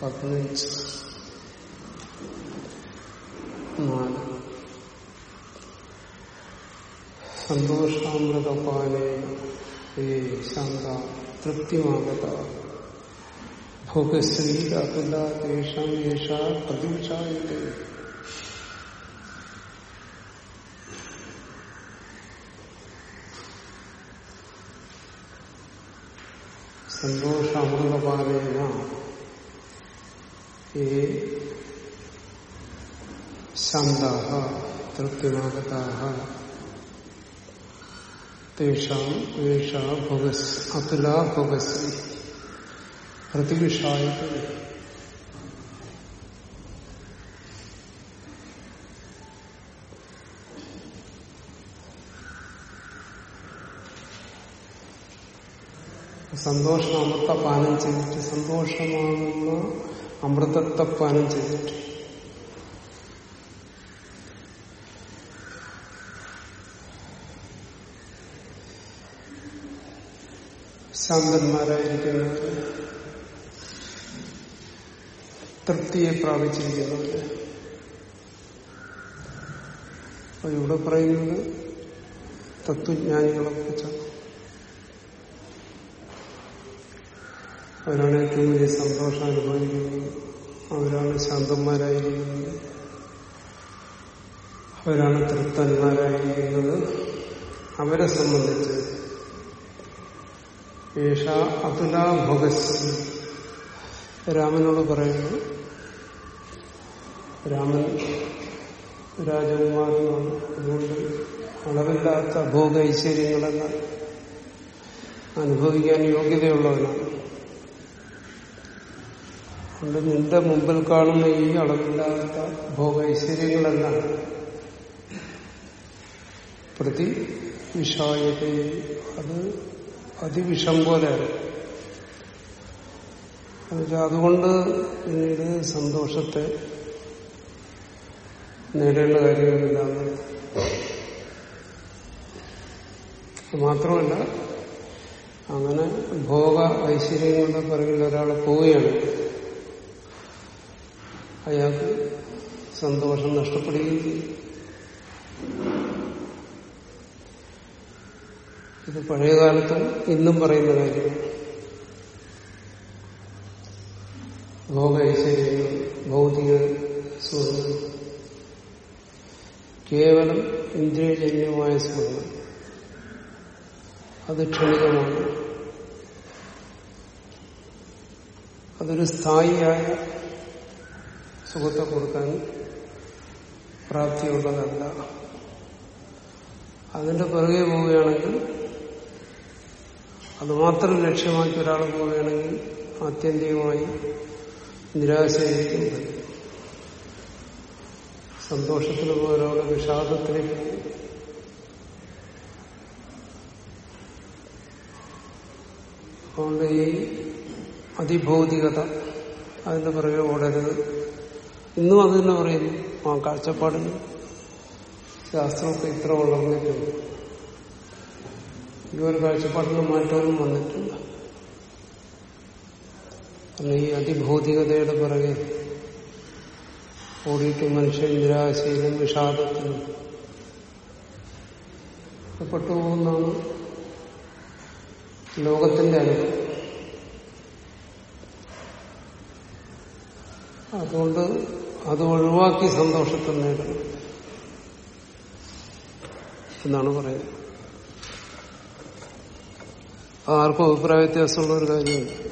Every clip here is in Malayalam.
പതിനഞ്ച് നാല് സന്തോഷാമൃതപാലേ ശാന്ത തൃപ്തിമാകത ഭോഗശ്രീ അതുല തേഷാം യേഷ സന്തോഷാമൃതപാലേന ഏ ശാന്താഹ തൃപ്തിമാകതാഹ തേഷാം വേഷ ഭോഗസ് അതുലാ ഭോഗശ്രീ പ്രതിവിഷായത്തെ സന്തോഷം അമൃത പാനം ചെയ്തിട്ട് സന്തോഷമാകുന്ന അമൃതത്തെ പാനം ചെയ്തിട്ട്. ശാന്തന്മാരായിരിക്കുന്നവര് തൃപ്തിയെ പ്രാപിച്ചിരിക്കുന്നവര് അപ്പൊ ഇവിടെ പറയുന്നത് തത്വജ്ഞാനികളെ കുറിച്ചാണ്. അവരാണ് ഏറ്റവും വലിയ സന്തോഷം അനുഭവിക്കുന്നത് അവരാണ് ശാന്തന്മാരായിരിക്കുന്നത് അവരാണ് തൃപ്തന്മാരായിരിക്കുന്നത് അവരെ സംബന്ധിച്ച് ഏഷ അതുലാ ഭോഗസ് രാമനോട് പറയുന്നു രാമൻ രാജകുമാരനാണ്. അതുകൊണ്ട് അളവില്ലാത്ത ഭോഗ ഐശ്വര്യങ്ങളെല്ലാം അനുഭവിക്കാൻ യോഗ്യതയുള്ളവനാണ്. അതുകൊണ്ട് നിന്റെ മുമ്പിൽ കാണുന്ന ഈ അളവില്ലാത്ത ഭോഗ ഐശ്വര്യങ്ങളെല്ലാം പ്രതി വിഷായത അത് അതിവിഷം പോലെയാണ്. അതുകൊണ്ട് പിന്നീട് സന്തോഷത്തെ നേടേണ്ട കാര്യങ്ങളില്ലാന്ന് മാത്രമല്ല അങ്ങനെ ഭോഗ ഐശ്വര്യങ്ങളുടെ പിറകിൽ ഒരാൾ പോവുകയാണ്. അയാൾക്ക് സന്തോഷം നഷ്ടപ്പെടുകയും ചെയ്യും. ഇത് പഴയകാലത്തും ഇന്നും പറയുന്ന കാര്യമാണ്. ഭോഗ ഐശ്വര്യങ്ങൾ ഭൗതിക സുഖങ്ങൾ കേവലം ഇന്ദ്രിയജന്യമായ സുഖങ്ങൾ അത് ക്ഷണികമാണ്. അതൊരു സ്ഥായിയായ സുഖത്തെ കൊടുക്കാൻ പ്രാപ്തിയുള്ളതല്ല. അതിന്റെ പിറകെ പോവുകയാണെങ്കിൽ അതുമാത്രം ലക്ഷ്യമാക്കി ഒരാൾ പോവുകയാണെങ്കിൽ ആത്യന്തികമായി നിരാശയായിരിക്കും. സന്തോഷത്തിൽ പോലെ വിഷാദത്തിലേക്ക് അതുകൊണ്ട് ഈ അതിഭൗതികത അതിന്റെ പിറകെ ഓടരുത്. ഇന്നും അത് തന്നെ പറയുന്നു. ആ കാഴ്ചപ്പാടിന് ശാസ്ത്രമൊക്കെ ഇത്ര വളർന്നിട്ടുണ്ട്. ഈ ഒരു കാഴ്ചപ്പാടിന് മാറ്റമൊന്നും വന്നിട്ടില്ല. കാരണം ഈ അതിഭൗതികതയുടെ പിറകെ ഓടിയിട്ട് മനുഷ്യൻ നിരാശയിലും വിഷാദത്തിലും പെട്ടുപോകുന്നതാണ് ലോകത്തിന്റെ അനുഭവം. അതുകൊണ്ട് അത് ഒഴിവാക്കി സന്തോഷത്തെ നേടണം എന്നാണ് പറയുന്നത്. ആർക്കും അഭിപ്രായ വ്യത്യാസമുള്ള ഒരു കാര്യമില്ല.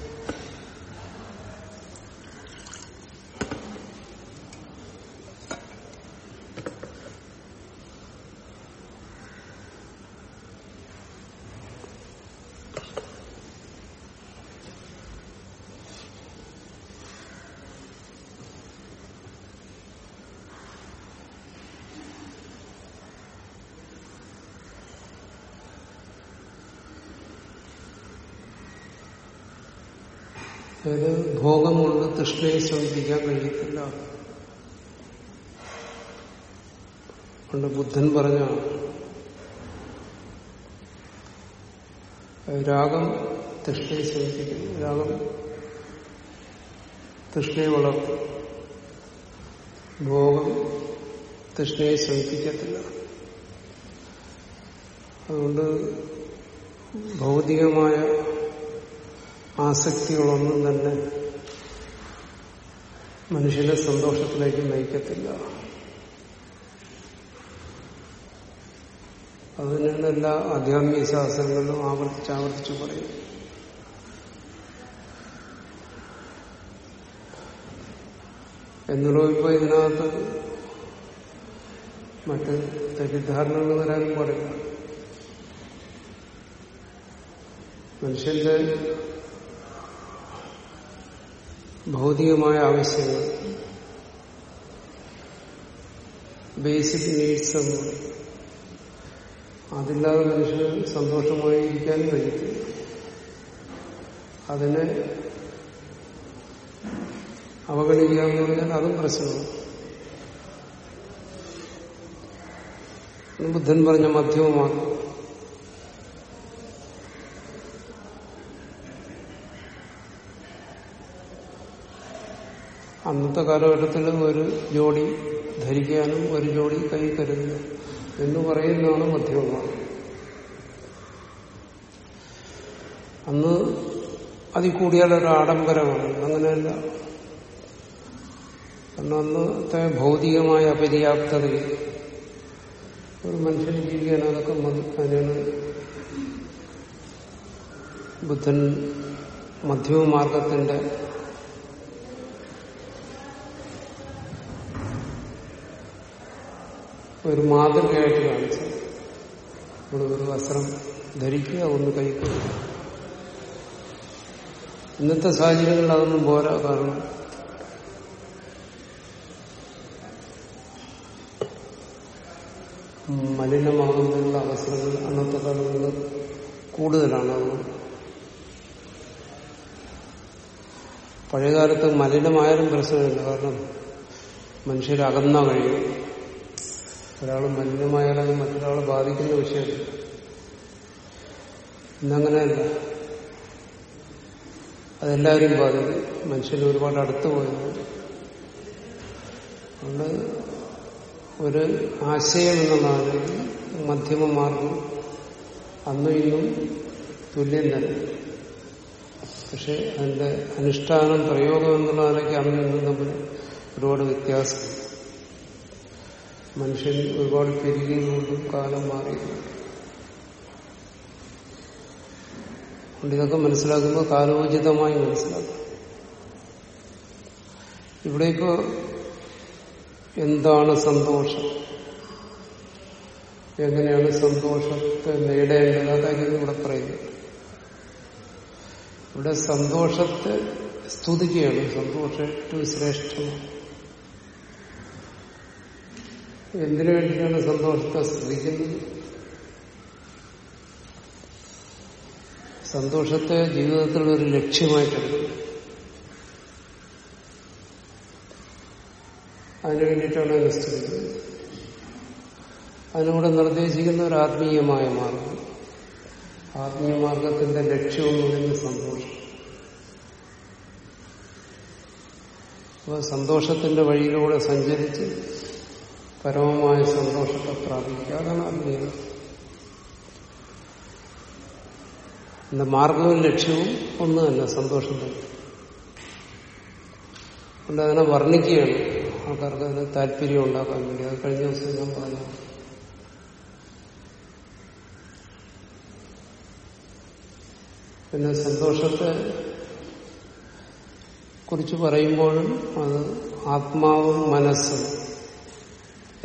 അതായത് ഭോഗം കൊണ്ട് തൃഷ്ണയെ ശമിപ്പിക്കാൻ കഴിയത്തില്ല. പണ്ട് ബുദ്ധൻ പറഞ്ഞ രാഗം തൃഷ്ണയെ ശമിപ്പിക്കുന്നു രാഗം തൃഷ്ണയെ വളർത്തും. ഭോഗം തൃഷ്ണയെ ശമിപ്പിക്കത്തില്ല അതുകൊണ്ട് ഭൗതികമായ ആസക്തികളൊന്നും തന്നെ മനുഷ്യനെ സന്തോഷത്തിലേക്ക് നയിക്കത്തില്ല. അതിനാണ് എല്ലാ ആധ്യാത്മിക ശാസ്ത്രങ്ങളിലും ആവർത്തിച്ച് ആവർത്തിച്ച് പറയും. എന്നുള്ള ഇപ്പോൾ ഇതിനകത്ത് മറ്റ് തെറ്റിദ്ധാരണകൾ വരാനും പാടില്ല. മനുഷ്യന്റെ ഭൗതികമായ ആവശ്യങ്ങൾ. ബേസിക് നീഡ്സ് എന്ന് പറയും അതില്ലാതെ മനുഷ്യന് സന്തോഷമായി ഇരിക്കാനും കഴിയത്തില്ല. അതിനെ അവഗണിക്കുക എന്ന് പറഞ്ഞാൽ അതും പ്രശ്നമാണ്. ബുദ്ധൻ പറഞ്ഞ മധ്യമമാണ്. അന്നത്തെ കാലഘട്ടത്തിൽ ഒരു ജോഡി ധരിക്കാനും ഒരു ജോഡി കൈ കരുതുക എന്ന് പറയുന്നതാണ് മധ്യമമാണ് അന്ന് അതിൽ കൂടിയാൽ ഒരു ആഡംബരമാണ്. അങ്ങനെയല്ല. കാരണം അന്നത്തെ ഭൗതികമായ അപര്യാപ്തതയിൽ ഒരു മനുഷ്യന് ജീവിക്കാൻ അതൊക്കെ മതി. അതിനാണ് ബുദ്ധൻ മധ്യമമാർഗത്തിന്റെ ഒരു മാതൃകയായിട്ട് കാണിച്ചു നമ്മൾ ഒരു വസ്ത്രം ധരിക്കുക ഒന്ന് കഴിക്കുക ഇന്നത്തെ സാഹചര്യങ്ങളിൽ അതൊന്നും പോരാ കാരണം മലിനമാകുന്നതിനുള്ള അവസരങ്ങൾ അന്നത്തെ കാലങ്ങളിൽ കൂടുതലാണ് അത് പഴയകാലത്ത് മലിനമായാലും പ്രശ്നമില്ല. കാരണം മനുഷ്യരകന്ന കഴിയും ഒരാൾ മലിനമായാലും മറ്റൊരാളെ ബാധിക്കുന്ന വിഷയമല്ല ഇന്നങ്ങനെയല്ല അതെല്ലാവരും ബാധിക്കും. മനുഷ്യന് ഒരുപാട് അടുത്ത് പോയത്. അതുകൊണ്ട് ഒരു ആശയം എന്നുള്ളതാണ് മധ്യമ മാർഗം അന്നും ഇന്നും തുല്യം തന്നെ പക്ഷെ അതിന്റെ അനുഷ്ഠാനം പ്രയോഗം എന്നുള്ളതിനൊക്കെ അന്നും ഇന്നും തമ്മിൽ ഒരുപാട് വ്യത്യാസം മനുഷ്യൻ ഒരുപാട് പെരുകിയതുകൊണ്ടും കാലം മാറിയിട്ടുണ്ട് ഇതൊക്കെ മനസ്സിലാക്കുമ്പോൾ കാലോചിതമായി മനസ്സിലാക്കും. ഇവിടെ ഇപ്പോ എന്താണ് സന്തോഷം? എങ്ങനെയാണ് സന്തോഷത്തെ നേടേണ്ടത്? അതായിരുന്നു ഇവിടെ പറയുന്നത് ഇവിടെ സന്തോഷത്തെ സ്തുതിക്കുകയാണ്. സന്തോഷം ഏറ്റവും ശ്രേഷ്ഠമാണ്. എന്തിനു വേണ്ടിയാണ് സന്തോഷത്തെ സ്തുതിക്കുന്നത്? സന്തോഷത്തെ ജീവിതത്തിൽ ഒരു ലക്ഷ്യമായിട്ടുണ്ട് അതിനു വേണ്ടിയിട്ടാണ് അതിനെ സ്തുതിക്കുന്നത്. അതിനൂടെ നിർദ്ദേശിക്കുന്ന ഒരു ആത്മീയമായ മാർഗം. ആത്മീയ മാർഗത്തിന്റെ ലക്ഷ്യവും പറയുന്നത് സന്തോഷം. അപ്പോൾ സന്തോഷത്തിന്റെ വഴിയിലൂടെ സഞ്ചരിച്ച് പരമമായ സന്തോഷത്തെ പ്രാപിക്കുക അതാണ് അദ്വൈതം എന്റെ മാർഗവും ലക്ഷ്യവും ഒന്ന് തന്നെ സന്തോഷം തന്നെ. അതുകൊണ്ട് അതിനെ വർണിക്കുകയാണ്. ആൾക്കാർക്ക് അതിന് താല്പര്യം ഉണ്ടാക്കാൻ വേണ്ടി. അത് കഴിഞ്ഞ ദിവസം ഞാൻ പറഞ്ഞു. പിന്നെ സന്തോഷത്തെ കുറിച്ച് പറയുമ്പോഴും അത് ആത്മാവും മനസ്സും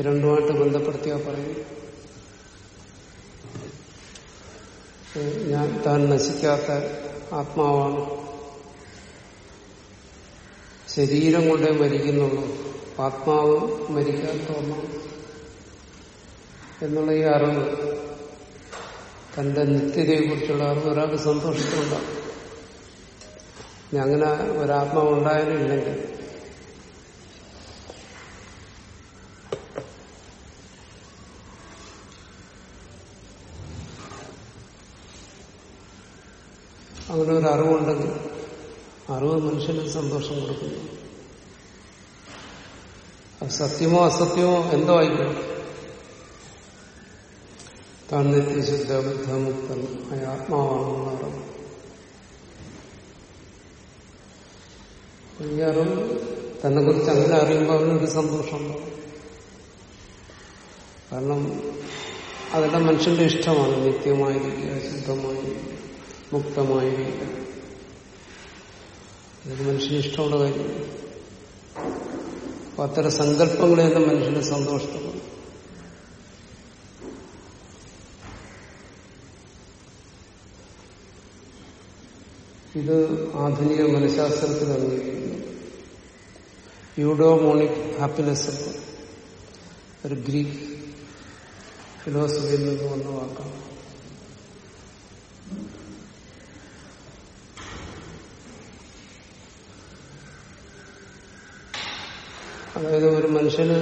രണ്ടുമായിട്ട് ബന്ധപ്പെടുത്തിയാ പറയും. ഞാൻ താൻ നശിക്കാത്ത ആത്മാവാണ്. ശരീരം കൊണ്ടേ മരിക്കുന്നുള്ളൂ. ആത്മാവ് മരിക്കാത്ത ഒന്നാണ്. എന്നുള്ള ഈ അറിവ് തന്റെ നിത്യതയെക്കുറിച്ചുള്ള അറിവ് ഒരാൾക്ക് സന്തോഷത്തിലുണ്ടാകും അങ്ങനെ ഒരാത്മാവ് ഉണ്ടായാലും ഇല്ലെങ്കിൽ അങ്ങനെ ഒരു അറിവുണ്ടെങ്കിൽ അറിവ് മനുഷ്യന് സന്തോഷം കൊടുക്കുന്നു. സത്യമോ അസത്യമോ എന്തോ ആയിക്കോട്ടെ. താൻ നിത്യശുദ്ധ ബുദ്ധമുക്തൻ ആയ ആത്മാവാണെന്നുള്ള അറിവ് ഈ അറിവ് തന്നെ കുറിച്ച് അങ്ങനെ അറിയുമ്പോൾ അവനൊരു സന്തോഷം ഉണ്ടാവും കാരണം അതെല്ലാം മനുഷ്യന്റെ ഇഷ്ടമാണ്. നിത്യമായിരിക്കുക ശുദ്ധമായിരിക്കുക. മുക്തമായിരിക്കുക ഇതൊക്കെ മനുഷ്യന് ഇഷ്ടമുള്ള കാര്യമാണ് അപ്പൊ അത്തരം സങ്കല്പങ്ങളെല്ലാം മനുഷ്യന് സന്തോഷപ്പെടും ഇത് ആധുനിക മനഃശാസ്ത്രത്തിൽ അംഗീകരിക്കുന്നു. യൂഡോമോണിക് ഹാപ്പിനെസ് ഒരു ഗ്രീക്ക് ഫിലോസഫിയിൽ നിന്ന് വന്ന വാക്കാണ്. അതായത് ഒരു മനുഷ്യന്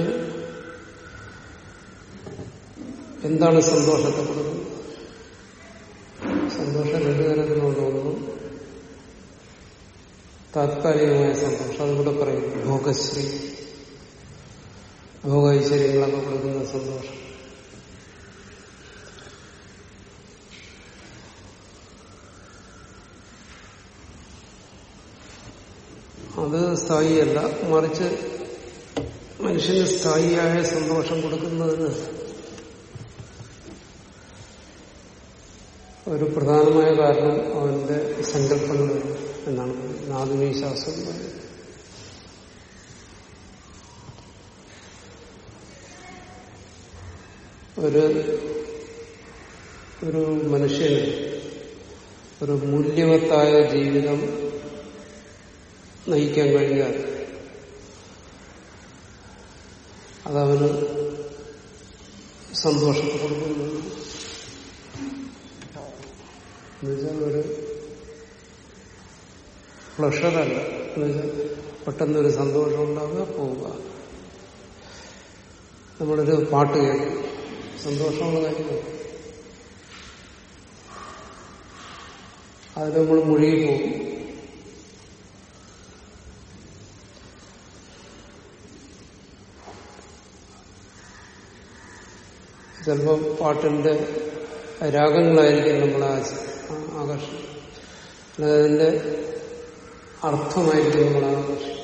എന്താണ് സന്തോഷത്തെ കൊടുക്കുന്നത് സന്തോഷം രണ്ടു തരത്തിലുണ്ടോന്നും താത്കാലികമായ സന്തോഷം. അതുകൂടെ പറയും. ഭോഗശ്രീ. ഭോഗൈശ്വര്യങ്ങളൊക്കെ കൊടുക്കുന്ന സന്തോഷം. അത് സ്ഥായിയല്ല മറിച്ച് മനുഷ്യന് സ്ഥായിയായ സന്തോഷം കൊടുക്കുന്നതിന് ഒരു പ്രധാനമായ കാരണം അവന്റെ സങ്കല്പങ്ങൾ എന്നാണ് ആധുനിക ശാസ്ത്രം ഒരു ഒരു മനുഷ്യന് ഒരു മൂല്യവത്തായ ജീവിതം നയിക്കാൻ കഴിഞ്ഞാൽ അതവന് സന്തോഷത്തെ കൊടുക്കുന്നു. എന്നുവെച്ചാൽ ഒരു പ്ലഷറല്ല എന്നുവെച്ചാൽ പെട്ടെന്നൊരു സന്തോഷം ഉണ്ടാവുക പോവുക. നമ്മളൊരു പാട്ട് കേൾക്കും. സന്തോഷമുള്ള കാര്യമാണ് അതിൽ നമ്മൾ മുഴുകി പോകും. ചിലപ്പോൾ പാട്ടിന്റെ രാഗങ്ങളായിരിക്കും നമ്മളെ അല്ലെങ്കിൽ അതിന്റെ അർത്ഥമായിരിക്കും നമ്മളെ ആകർഷിക്കും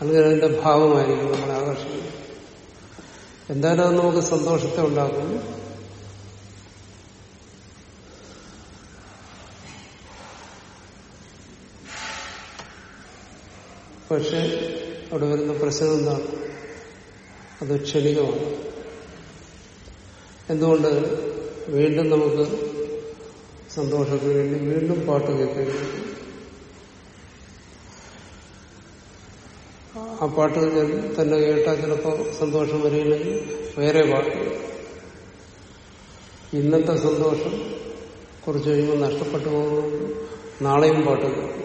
അല്ലെങ്കിൽ അതിന്റെ ഭാവമായിരിക്കും നമ്മളെ ആകർഷിക്കുന്നത് എന്തായാലും നമുക്ക് സന്തോഷത്തെ ഉണ്ടാക്കും പക്ഷെ അവിടെ വരുന്ന പ്രശ്നം എന്താണ്? അത് ക്ഷണികമാണ്. എന്തുകൊണ്ട് വീണ്ടും നമുക്ക് സന്തോഷത്തിന് വേണ്ടി വീണ്ടും പാട്ട് കേൾക്കേണ്ടി ആ പാട്ട് തന്നെ കേട്ടാൽ ചിലപ്പോൾ സന്തോഷം വരികയില്ലെങ്കിൽ വേറെ പാട്ട്. ഇന്നത്തെ സന്തോഷം കുറച്ച് കഴിയുമ്പോൾ നഷ്ടപ്പെട്ടു പോകുന്നു നാളെയും പാട്ട് കേൾക്കും.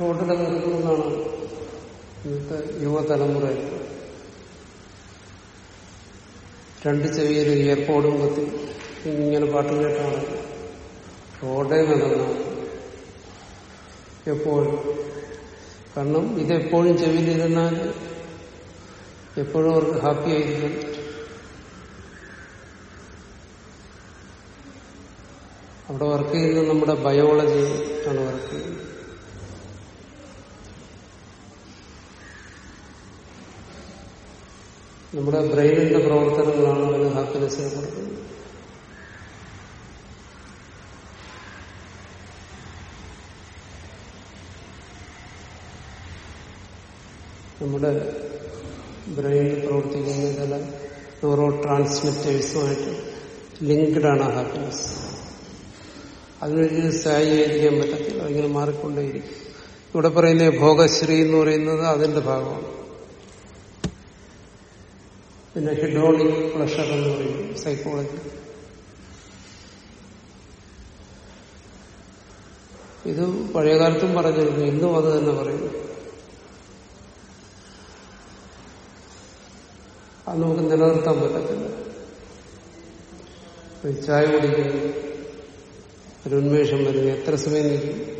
റോഡിലൊക്കെ നിൽക്കുന്നതാണ് ഇന്നത്തെ യുവതലമുറ. രണ്ട് ചെവിയിൽ ഇയർപോഡും കത്തി ഇങ്ങനെ പാട്ട് കേട്ടാണ് റോഡേ നടന്ന എപ്പോഴും കാരണം ഇതെപ്പോഴും ചെവിയിലിരുന്നാൽ എപ്പോഴും അവർക്ക് ഹാപ്പി ആയിരിക്കും. അവിടെ വർക്ക് ചെയ്യുന്നത് നമ്മുടെ ബയോളജി ആണ് വർക്ക് ചെയ്യുന്നത്. നമ്മുടെ ബ്രെയിനിന്റെ പ്രവർത്തനങ്ങളാണ് അവന് ഹാപ്പിനെസ്സിനെ കൊടുക്കുന്നത് നമ്മുടെ ബ്രെയിനിൽ പ്രവർത്തിക്കുന്ന ചില ന്യൂറോ ട്രാൻസ്മിറ്റേഴ്സുമായിട്ട് ലിങ്ക്ഡാണ് ഹാപ്പിനെസ്. അതിനൊരു സ്ഥായിയായിരിക്കാൻ പറ്റത്തില്ല അതിങ്ങനെ മാറിക്കൊണ്ടേയിരിക്കും. ഇവിടെ പറയുന്ന ഭോഗശ്രീ എന്ന് പറയുന്നത് അതിന്റെ ഭാഗമാണ്. പിന്നെ ഹിഡോണിക് പ്ലഷർ എന്ന് പറയും സൈക്കോളജി ഇത് പഴയകാലത്തും പറഞ്ഞിരുന്നു ഇന്നും അത് തന്നെ പറയുന്നു. അത് നമുക്ക് നിലനിർത്താൻ പറ്റത്തില്ല. ചായ കുടിക്കുന്നു ഒരു ഉന്മേഷം വരുന്നു എത്ര സമയം നിൽക്കും?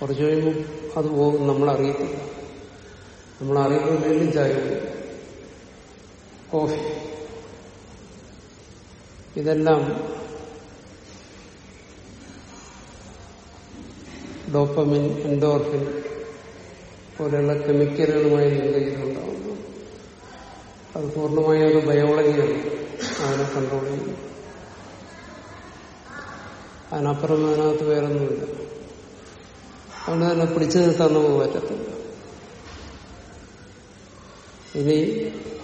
കുറച്ച് കഴിയുമ്പോൾ അത് പോകും നമ്മളറിയത്തില്ല. നമ്മളറിയുമ്പോൾ വീണ്ടും ചായ കുടിക്കും. കോഫി. ഇതെല്ലാം ഡോപ്പമിൻ എൻഡോർഫിൻ പോലെയുള്ള കെമിക്കലുകളുമായി ലിങ്ക് ചെയ്തിട്ടുണ്ടാവുന്നു. അത് പൂർണമായ ഒരു ബയോളജിയാണ്. അതിനെ കൺട്രോൾ ചെയ്യുന്നത് അതിനപ്പുറം അതിനകത്ത് വേറൊന്നുമില്ല. അതുകൊണ്ട് തന്നെ പിടിച്ചു നിർത്താൻ നമുക്ക് പറ്റത്തില്ല. ഇനി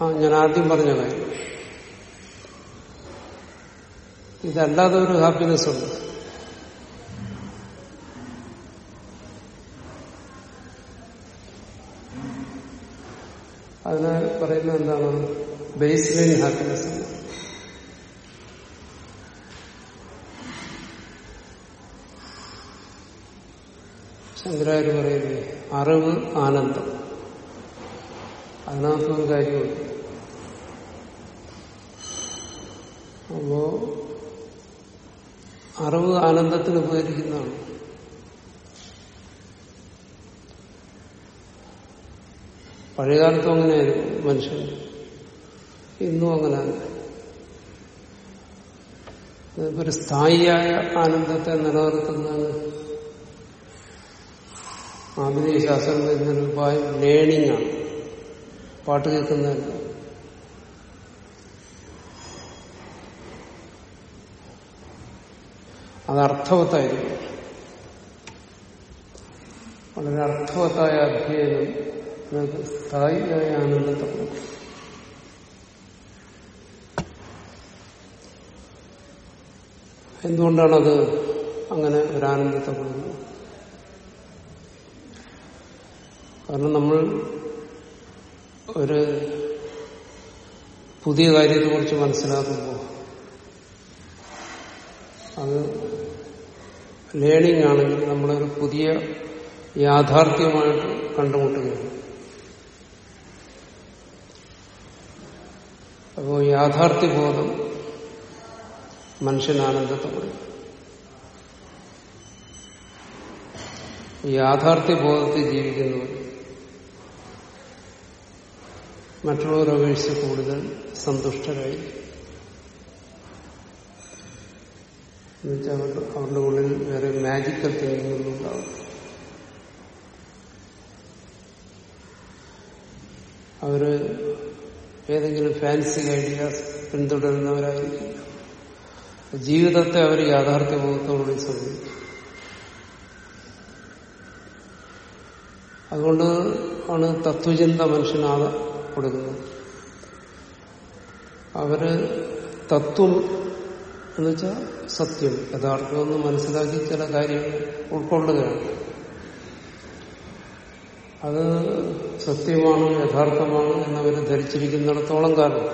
ആ ഞാൻ ആദ്യം പറഞ്ഞ കാര്യം ഇതല്ലാതെ ഒരു ഹാപ്പിനെസ് ഉണ്ട്. അതിന് പറയുന്നത് എന്താണ്? ബേസ് ലൈൻ ഹാപ്പിനെസ് ശങ്കരാചാര്യ പറയുന്നത് അറിവ് ആനന്ദം. അതിനകത്തൊരു കാര്യമുണ്ട്. അപ്പോ അറിവ് ആനന്ദത്തിന് ഉപകരിക്കുന്നതാണ്. പഴയകാലത്തും അങ്ങനെയായിരുന്നു മനുഷ്യൻ. ഇന്നും അങ്ങനെ ഒരു സ്ഥായിയായ ആനന്ദത്തെ നിലനിർത്തുന്നത് ആധുനിക ശാസ്ത്രം വരുന്നൊരു ഉപായം ലേണിംഗ് ആണ്. പാട്ട് കേൾക്കുന്നതല്ല. അത് അർത്ഥവത്തായിരിക്കും വളരെ അർത്ഥവത്തായ അധ്യയനം. നിങ്ങൾക്ക് സ്ഥായിയായ ആനന്ദത്തെ കൊടുക്കും എന്തുകൊണ്ടാണത് അങ്ങനെ ഒരു ആനന്ദത്തെ കൊടുക്കുന്നത് കാരണം നമ്മൾ ഒരു പുതിയ കാര്യത്തെക്കുറിച്ച് മനസ്സിലാക്കുമ്പോൾ അത് ലേണിംഗ് ആണെങ്കിൽ നമ്മളൊരു പുതിയ യാഥാർത്ഥ്യമായിട്ട് കണ്ടുമുട്ടുകയാണ്. അപ്പോൾ യാഥാർത്ഥ്യബോധം മനുഷ്യന് ആനന്ദത്തെ കൊടുക്കും യാഥാർത്ഥ്യബോധത്തിൽ ജീവിക്കുന്നവർ മറ്റുള്ളവരെ അപേക്ഷിച്ച് കൂടുതൽ സന്തുഷ്ടരായി എന്നുവെച്ചാൽ അവർ അവരുടെ ഉള്ളിൽ വേറെ മാജിക്കൽ തിങ്കിങ് ഒന്നും ഉണ്ടാവും അവർ ഏതെങ്കിലും ഫാൻസി ഐഡിയാസ് പിന്തുടരുന്നവരായിരിക്കും. ജീവിതത്തെ അവർ യാഥാർത്ഥ്യബോധത്തോടുകൂടി ശ്രമിക്കും അതുകൊണ്ട് ആണ് തത്വചിന്ത മനുഷ്യനാകപ്പെടുന്നത് അവർ തത്വം എന്ന് വെച്ചാൽ സത്യം. യഥാർത്ഥമെന്ന് മനസ്സിലാക്കി ചില കാര്യങ്ങൾ ഉൾക്കൊള്ളുകയാണ്. അത് സത്യമാണ് യഥാർത്ഥമാണ് എന്നവർ ധരിച്ചിരിക്കുന്നിടത്തോളം കാലം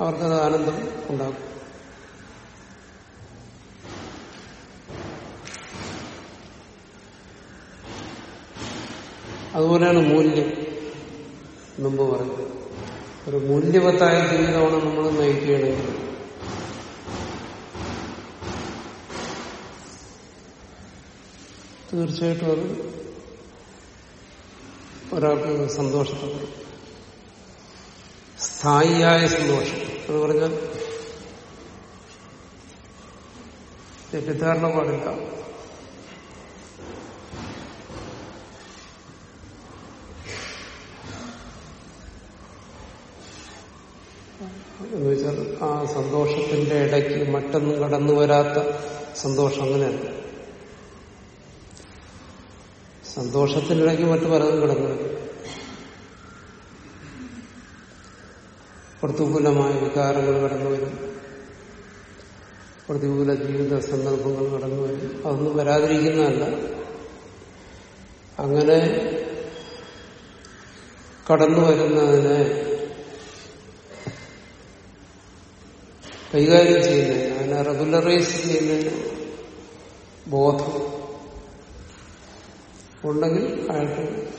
അവർക്കത് ആനന്ദം ഉണ്ടാക്കും അതുപോലെയാണ് മൂല്യം മുമ്പ് പറഞ്ഞത് ഒരു മൂല്യവത്തായ ജീവിതമാണ് നമ്മൾ നയിക്കുകയാണെങ്കിൽ തീർച്ചയായിട്ടും അത് ഒരാൾക്ക് സന്തോഷത്തെ സ്ഥായിയായ സന്തോഷം. എന്ന് പറഞ്ഞാൽ തെറ്റിദ്ധാരണ പാടില്ല. ആ സന്തോഷത്തിന്റെ ഇടയ്ക്ക് മറ്റൊന്നും കടന്നു വരാത്ത സന്തോഷം അങ്ങനെയല്ല. സന്തോഷത്തിനിടയ്ക്ക് മറ്റു പലതും വരും പ്രതികൂലമായ വികാരങ്ങൾ കടന്നു വരും. പ്രതികൂല ജീവിത സന്ദർഭങ്ങൾ കടന്നു വരും. അതൊന്നും വരാതിരിക്കുന്നതല്ല. അങ്ങനെ കടന്നു വരുന്നതിനെ കൈകാര്യം ചെയ്യുന്നതിന് അതിനെ റെഗുലറൈസ് ചെയ്യുന്നതിന് ബോധം ഉണ്ടെങ്കിൽ അയാൾക്ക്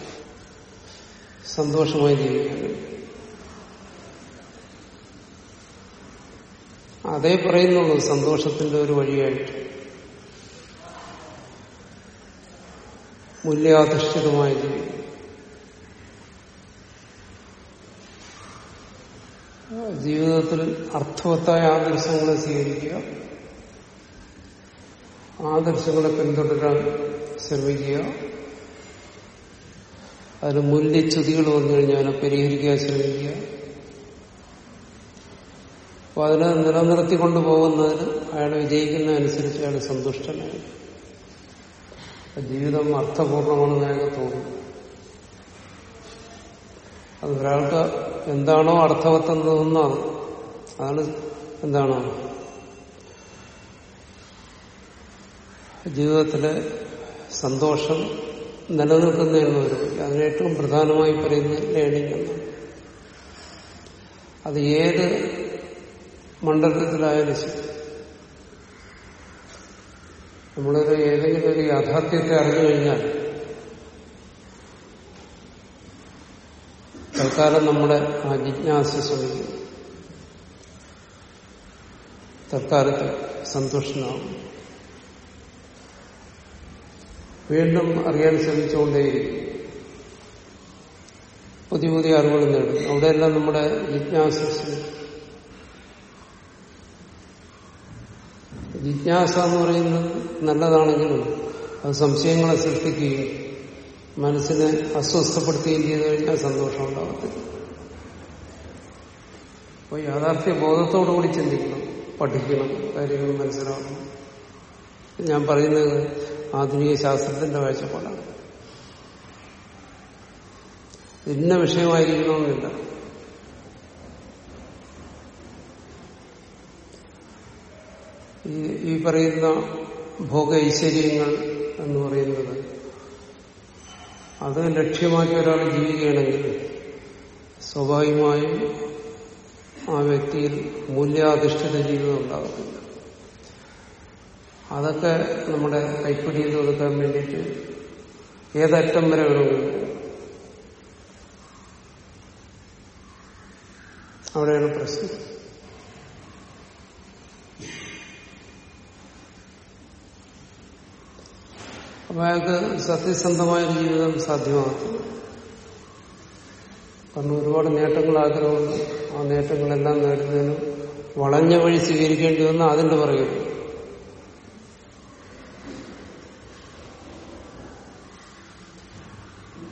സന്തോഷമായി ജീവിക്കാൻ കഴിയും. അതേ പറയുന്നുള്ളൂ സന്തോഷത്തിന്റെ ഒരു വഴിയായിട്ട്. മൂല്യാധിഷ്ഠിതമായ ജീവിതം ജീവിതത്തിൽ അർത്ഥവത്തായ ആദർശങ്ങളെ സ്വീകരിക്കുക ആദർശങ്ങളെ പിന്തുടരാൻ ശ്രമിക്കുക അതിന് മൂല്യച്യുതികൾ വന്നു കഴിഞ്ഞാൽ അതിനെ പരിഹരിക്കാൻ ശ്രമിക്കുക. അപ്പൊ അതിനെ നിലനിർത്തിക്കൊണ്ടു പോകുന്നതിന് അയാൾ വിജയിക്കുന്നതനുസരിച്ച് അയാൾ സന്തുഷ്ടനായി. ജീവിതം അർത്ഥപൂർണമാണെന്ന് അയാൾക്ക് തോന്നും. അത് ഒരാൾക്ക് എന്താണോ അർത്ഥവത്വം തോന്നുന്നത് അതാണ് എന്താണോ? ജീവിതത്തിലെ സന്തോഷം നിലനിൽക്കുന്നതെന്ന് വരും. അതിന് ഏറ്റവും പ്രധാനമായി പറയുന്നത് ലേണിംഗ് എന്നാണ് അത് ഏത് മണ്ഡലത്തിലായാലും ശരി. നമ്മളൊരു ഏതെങ്കിലും ഒരു യാഥാർത്ഥ്യത്തെ അറിഞ്ഞു കഴിഞ്ഞാൽ തൽക്കാലം നമ്മുടെ ആ ജിജ്ഞാസ ശ്രമിക്കും തൽക്കാലത്ത് സന്തോഷനാവും. വീണ്ടും അറിയാൻ ശ്രമിച്ചുകൊണ്ടേയിരിക്കും. പുതിയ പുതിയ അറിവുകൾ നേടും അവിടെയെല്ലാം നമ്മുടെ ജിജ്ഞാസ ജിജ്ഞാസ എന്ന് പറയുന്നത് നല്ലതാണെങ്കിലും അത് സംശയങ്ങളെ സൃഷ്ടിക്കുകയും മനസ്സിനെ അസ്വസ്ഥപ്പെടുത്തുകയും ചെയ്തു കഴിഞ്ഞാൽ സന്തോഷം ഉണ്ടാകത്തില്ല അപ്പോൾ യാഥാർത്ഥ്യ ബോധത്തോടുകൂടി ചിന്തിക്കണം പഠിക്കണം കാര്യങ്ങൾ മനസ്സിലാക്കണം. ഞാൻ പറയുന്നത് ആധുനിക ശാസ്ത്രത്തിന്റെ കാഴ്ചപ്പാടാണ്. ഇന്ന വിഷയമായിരിക്കണമെന്നില്ല. ഈ പറയുന്ന ഭോഗ ഐശ്വര്യങ്ങൾ എന്ന് പറയുന്നത് അത് ലക്ഷ്യമാക്കി ഒരാൾ ജീവിക്കുകയാണെങ്കിൽ സ്വാഭാവികമായും ആ വ്യക്തിയിൽ മൂല്യാധിഷ്ഠിത ജീവിതം ഉണ്ടാകത്തില്ല. അതൊക്കെ നമ്മുടെ കൈപ്പിടിയിൽ ഒതുക്കാൻ വേണ്ടിയിട്ട് ഏതറ്റം വരെ വേണമെങ്കിലും അവിടെയാണ് പ്രശ്നം. അപ്പൊ അയാൾക്ക് സത്യസന്ധമായ ജീവിതം സാധ്യമാകും കാരണം ഒരുപാട് നേട്ടങ്ങൾ ആഗ്രഹമുണ്ട്. ആ നേട്ടങ്ങളെല്ലാം നേടുന്നതിനും വളഞ്ഞ വഴി സ്വീകരിക്കേണ്ടി വന്ന് അതിന്റെ പറയും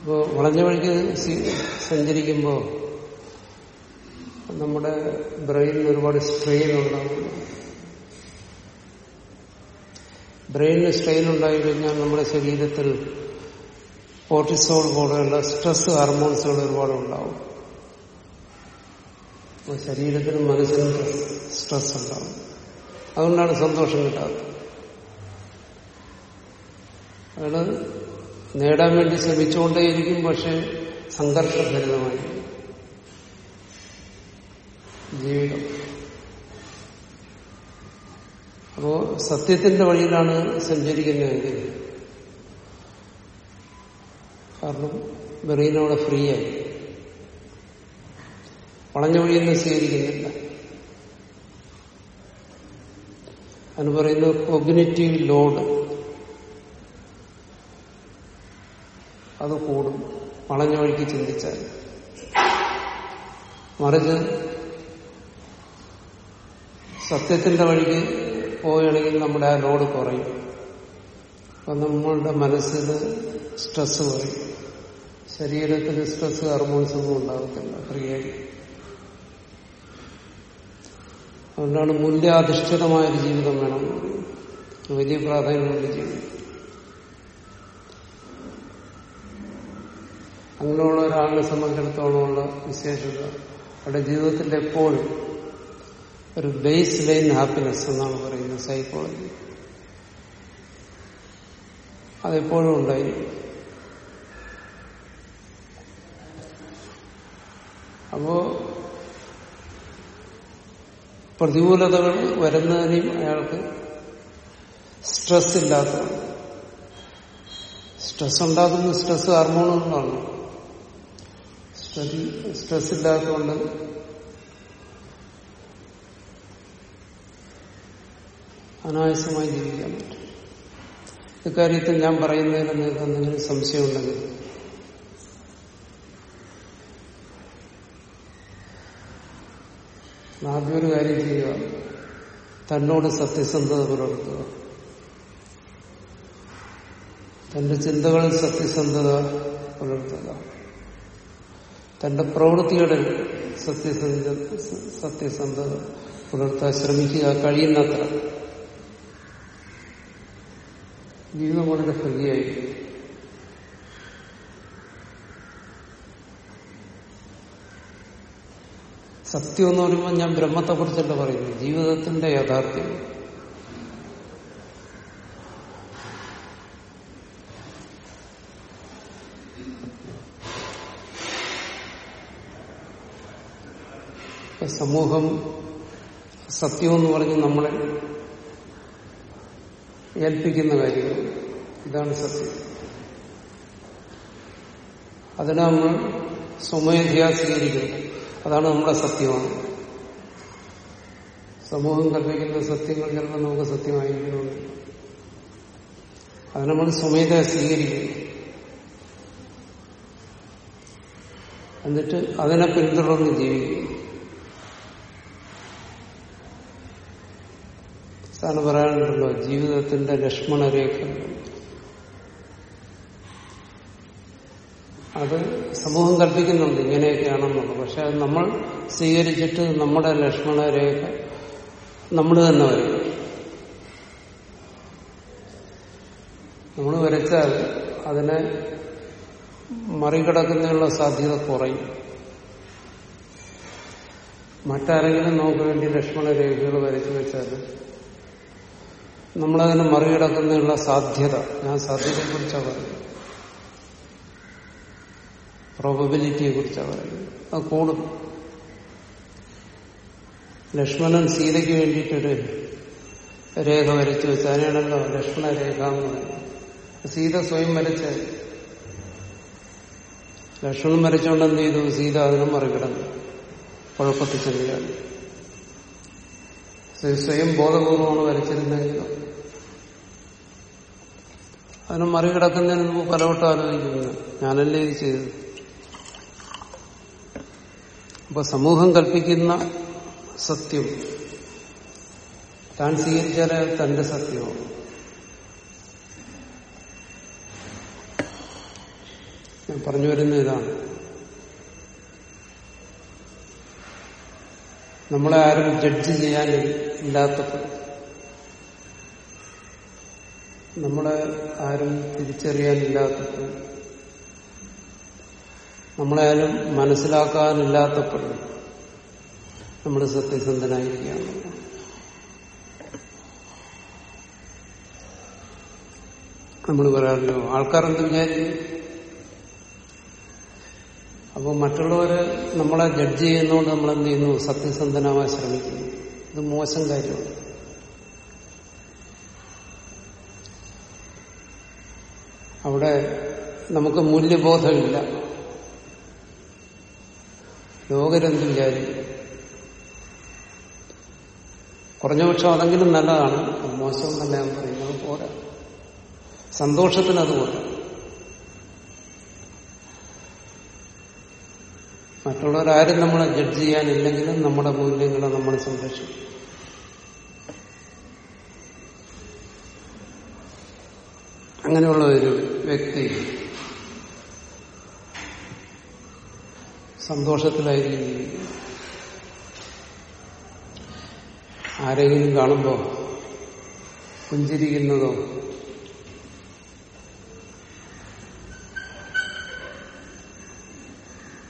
ഇപ്പോ വളഞ്ഞ വഴിക്ക് സഞ്ചരിക്കുമ്പോൾ നമ്മുടെ ബ്രെയിനിൽ ഒരുപാട് സ്ട്രെയിൻ ഉണ്ടാകും ബ്രെയിനിന് സ്ട്രെയിൻ ഉണ്ടായി കഴിഞ്ഞാൽ നമ്മുടെ ശരീരത്തിൽ കോർട്ടിസോൾ പോലെയുള്ള സ്ട്രെസ് ഹാർമോൺസുകൾ ഒരുപാട് ഉണ്ടാവും. അപ്പോൾ ശരീരത്തിനും മനസ്സിനും സ്ട്രെസ് ഉണ്ടാവും. അതുകൊണ്ടാണ് സന്തോഷം കിട്ടാത്തത്. അയാൾ നേടാൻ വേണ്ടി ശ്രമിച്ചുകൊണ്ടേയിരിക്കും പക്ഷെ സംഘർഷഭരിതമായി. ജീവിതം. അപ്പോ സത്യത്തിന്റെ വഴിയിലാണ് സഞ്ചരിക്കുന്നതെങ്കിൽ കാരണം ബ്രെയിനവിടെ ഫ്രീ ആയി വളഞ്ഞ വഴിയൊന്നും സ്വീകരിക്കുന്നില്ല. അതിന് പറയുന്നത് കൊഗ്നറ്റീവ് ലോഡ് അത് കൂടും. വളഞ്ഞ വഴിക്ക് ചിന്തിച്ചാൽ. മറിച്ച് സത്യത്തിന്റെ വഴിക്ക് പോവുകയാണെങ്കിൽ നമ്മുടെ ആ ലോഡ് കുറയും. അപ്പൊ നമ്മളുടെ മനസ്സിൽ സ്ട്രെസ് കുറയും. ശരീരത്തിൽ സ്ട്രെസ് ഹർമോൺസൊന്നും ഉണ്ടാകത്തില്ല. ആയി അതുകൊണ്ടാണ് മൂല്യാധിഷ്ഠിതമായൊരു ജീവിതം വേണം വലിയ പ്രാധാന്യമുള്ള ജീവിതം. അങ്ങനെയുള്ള ഒരാളിനെ സംബന്ധിച്ചിടത്തോളമുള്ള വിശേഷത അവരുടെ ജീവിതത്തിൽ എപ്പോഴും ഒരു ബേസ് ലൈൻ ഹാപ്പിനെസ് എന്നാണ് പറയുന്നത് സൈക്കോളജി അതെപ്പോഴും ഉണ്ടായി അപ്പോ പ്രതികൂലതകൾ വരുന്നതിനെയും അയാൾക്ക് സ്ട്രെസ് ഇല്ലാത്തതാണ്. സ്ട്രെസ് ഉണ്ടാക്കുന്ന സ്ട്രെസ് ഹാർമോണുകളാണ് സ്ട്രെസ് ഇല്ലാത്തതുകൊണ്ട് അനായാസമായി ജീവിക്കാൻ പറ്റും. ഇക്കാര്യത്തിൽ ഞാൻ പറയുന്നതിൽ നിങ്ങൾക്ക് എന്തെങ്കിലും സംശയമുണ്ടെങ്കിൽ. ആദ്യം ഒരു കാര്യം ചെയ്യുക. തന്നോട് സത്യസന്ധത പുലർത്തുക. തന്റെ ചിന്തകളിൽ സത്യസന്ധത പുലർത്തുക. തന്റെ പ്രവൃത്തിയുടെ സത്യസന്ധ സത്യസന്ധത പുലർത്താൻ ശ്രമിക്കുക കഴിയുന്നത്ര. ജീവിതം വളരെ സത്യം എന്ന് പറയുമ്പോൾ ഞാൻ ബ്രഹ്മത്തെക്കുറിച്ചല്ല പറയുന്നു ജീവിതത്തിന്റെ യാഥാർത്ഥ്യം. സമൂഹം സത്യം എന്ന് പറഞ്ഞ് നമ്മളെ ഏൽപ്പിക്കുന്ന കാര്യങ്ങൾ. ഇതാണ് സത്യം. അതിനെ നമ്മൾ സ്വമേധയാ സ്വീകരിക്കുന്നു അതാണ് നമ്മുടെ സത്യമാണ്. സമൂഹം കൽപ്പിക്കുന്ന സത്യങ്ങൾ ചിലപ്പോൾ നമുക്ക് സത്യമായിരിക്കുന്നു അത് നമ്മൾ സ്വമേധ സ്വീകരിക്കുന്നു എന്നിട്ട് അതിനെ പിന്തുടർന്ന് ജീവിക്കുന്നു. സാറിന് പറയാനുണ്ടല്ലോ ജീവിതത്തിന്റെ ലക്ഷ്മണരേഖ. അത് സമൂഹം കൽപ്പിക്കുന്നുണ്ട് ഇങ്ങനെയൊക്കെയാണെന്നുള്ളത്. പക്ഷെ അത് നമ്മൾ സ്വീകരിച്ചിട്ട് നമ്മുടെ ലക്ഷ്മണരേഖ നമ്മൾ തന്നെ വരും നമ്മൾ വരച്ചാൽ അതിനെ മറികടക്കുന്നതിനുള്ള സാധ്യത കുറയും. മറ്റാരെങ്കിലും നമുക്ക് വേണ്ടി ലക്ഷ്മണരേഖകൾ വരച്ചു വെച്ചാൽ നമ്മളതിനെ മറികടക്കുന്നതിനുള്ള സാധ്യത. ഞാൻ സാധ്യതയെ കുറിച്ചാണ് പറയുന്നത്. പ്രോബബിലിറ്റിയെ കുറിച്ചാണ് പറയുന്നത്. അത് കൂടും. ലക്ഷ്മണൻ സീതയ്ക്ക് വേണ്ടിയിട്ടൊരു രേഖ വരച്ചു വെച്ച്. അതിനാണല്ലോ ലക്ഷ്മണ രേഖ എന്ന് പറയുന്നത്. സീത സ്വയം വരച്ച ലക്ഷ്മണൻ വരച്ചുകൊണ്ട് എന്ത് ചെയ്തു? സീത അതിനും മറികടന്നു. കുഴപ്പത്തിൽ ചെല്ലുകയാണ് സ്വയം ബോധപൂർവമാണ് വരച്ചിരുന്നെങ്കിലും അതിനെ മറികടക്കുന്നതിന് നമുക്ക് പലവട്ടം ആലോചിക്കുന്നു ഞാനല്ലേ ഇത് ചെയ്തത്? അപ്പൊ സമൂഹം കൽപ്പിക്കുന്ന സത്യം താൻ സ്വീകരിച്ചാലേ തന്റെ സത്യമാണ് ഞാൻ പറഞ്ഞു വരുന്ന ഇതാണ്. നമ്മളെ ആരും ജഡ്ജ് ചെയ്യാൻ നമ്മളെ ആരും തിരിച്ചറിയാനില്ലാത്തപ്പോൾ നമ്മളെ ആരും മനസ്സിലാക്കാനില്ലാത്തപ്പോൾ നമ്മൾ സത്യസന്ധനായിരിക്കുകയാണ്. നമ്മൾ പറയാറില്ലോ ആൾക്കാരെന്ത് വിചാരിക്കും? അപ്പോൾ മറ്റുള്ളവര് നമ്മളെ ജഡ്ജ് ചെയ്യുന്നതുകൊണ്ട് നമ്മൾ എന്ത് ചെയ്യുന്നു? സത്യസന്ധനാവാൻ ശ്രമിക്കുന്നു. ഇത് മോശം കാര്യമാണ്. അവിടെ നമുക്ക് മൂല്യബോധമില്ല. ലോകരെന്ത് വിചാരിക്കും. കുറഞ്ഞപക്ഷം അതെങ്കിലും നല്ലതാണ്. മോശം തന്നെ പറയുന്നത്. പോരാ. സന്തോഷത്തിന് അത് പോരാ മറ്റുള്ളവരാരും നമ്മളെ ജഡ്ജ് ചെയ്യാനില്ലെങ്കിലും നമ്മുടെ മൂല്യങ്ങളെ നമ്മൾ സംരക്ഷിക്കും. അങ്ങനെയുള്ള ഒരു വ്യക്തി സന്തോഷത്തിലായിരിക്കും ആരെങ്കിലും കാണുമ്പോൾ പുഞ്ചിരിക്കുന്നതോ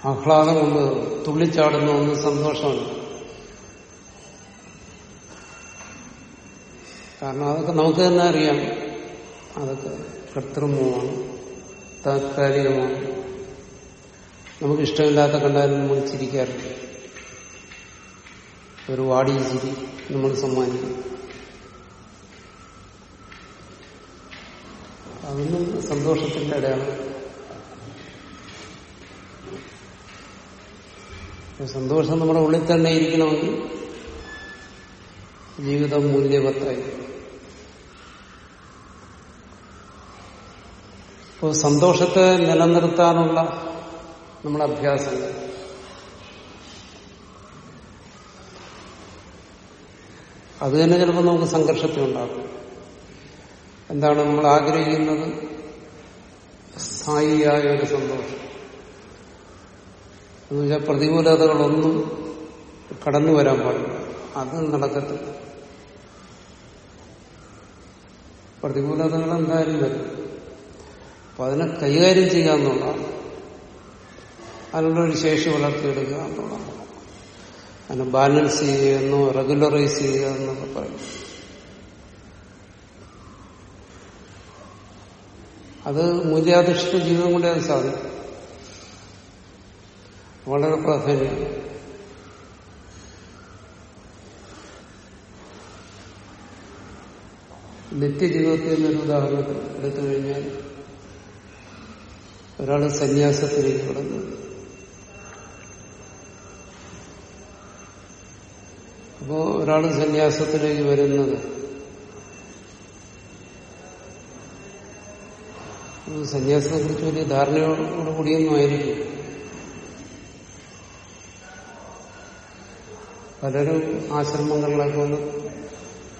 ആഹ്ലാദം കൊണ്ട് തുള്ളിച്ചാടുന്ന ഒന്ന് സന്തോഷമാണ്. കാരണം അതൊക്കെ നമുക്ക് തന്നെ അറിയാം. അതൊക്കെ കൃത്രിമമാണ് താത്കാലികമാണ്. നമുക്ക് ഇഷ്ടമില്ലാത്ത കണ്ടാലും നമ്മൾ ചിരിക്കാറില്ല. ഒരു വാടി ചിരി നമ്മൾ സമ്മാനിക്കും. അതൊന്നും സന്തോഷത്തിന്റെ അടയാളം സന്തോഷം നമ്മുടെ ഉള്ളിൽ തന്നെ ഇരിക്കണമെങ്കിൽ ജീവിതം മൂല്യവത്തായിരിക്കും അപ്പോൾ സന്തോഷത്തെ നിലനിർത്താനുള്ള നമ്മുടെ അഭ്യാസം. അത് തന്നെ ചിലപ്പോൾ നമുക്ക് സംഘർഷത്തിൽ ഉണ്ടാകും. എന്താണ് നമ്മൾ ആഗ്രഹിക്കുന്നത്? സ്ഥായിയായ ഒരു സന്തോഷം. എന്ന് വെച്ചാൽ പ്രതികൂലതകളൊന്നും കടന്നു വരാൻ പാടില്ല. അത് നടക്കത്തില്ല. പ്രതികൂലതകൾ എന്തായാലും വരും. അപ്പൊ അതിനെ കൈകാര്യം ചെയ്യുക എന്നുള്ളതാണ് അതിനുള്ളൊരു ശേഷി വളർത്തിയെടുക്കുക എന്നുള്ളതാണ്. അതിനെ ബാലൻസ് ചെയ്യുകയെന്നോ റെഗുലറൈസ് ചെയ്യുക എന്നൊക്കെ പറയും. അത് മൂല്യാധിഷ്ഠിത ജീവിതം കൊണ്ടേ അത് സാധിക്കും. വളരെ പ്രാധാന്യം. നിത്യജീവിതത്തിൽ നിന്നൊരു ഉദാഹരണത്തിൽ എടുത്തു കഴിഞ്ഞാൽ ഒരാൾ സന്യാസത്തിലേക്ക് കടന്നു. അപ്പോ ഒരാൾ സന്യാസത്തിലേക്ക് വരുന്നത് സന്യാസത്തെ കുറിച്ച് വലിയ ധാരണയോടുകൂടിയൊന്നും ആയിരിക്കും പലരും ആശ്രമങ്ങളിലൊക്കെ വന്ന്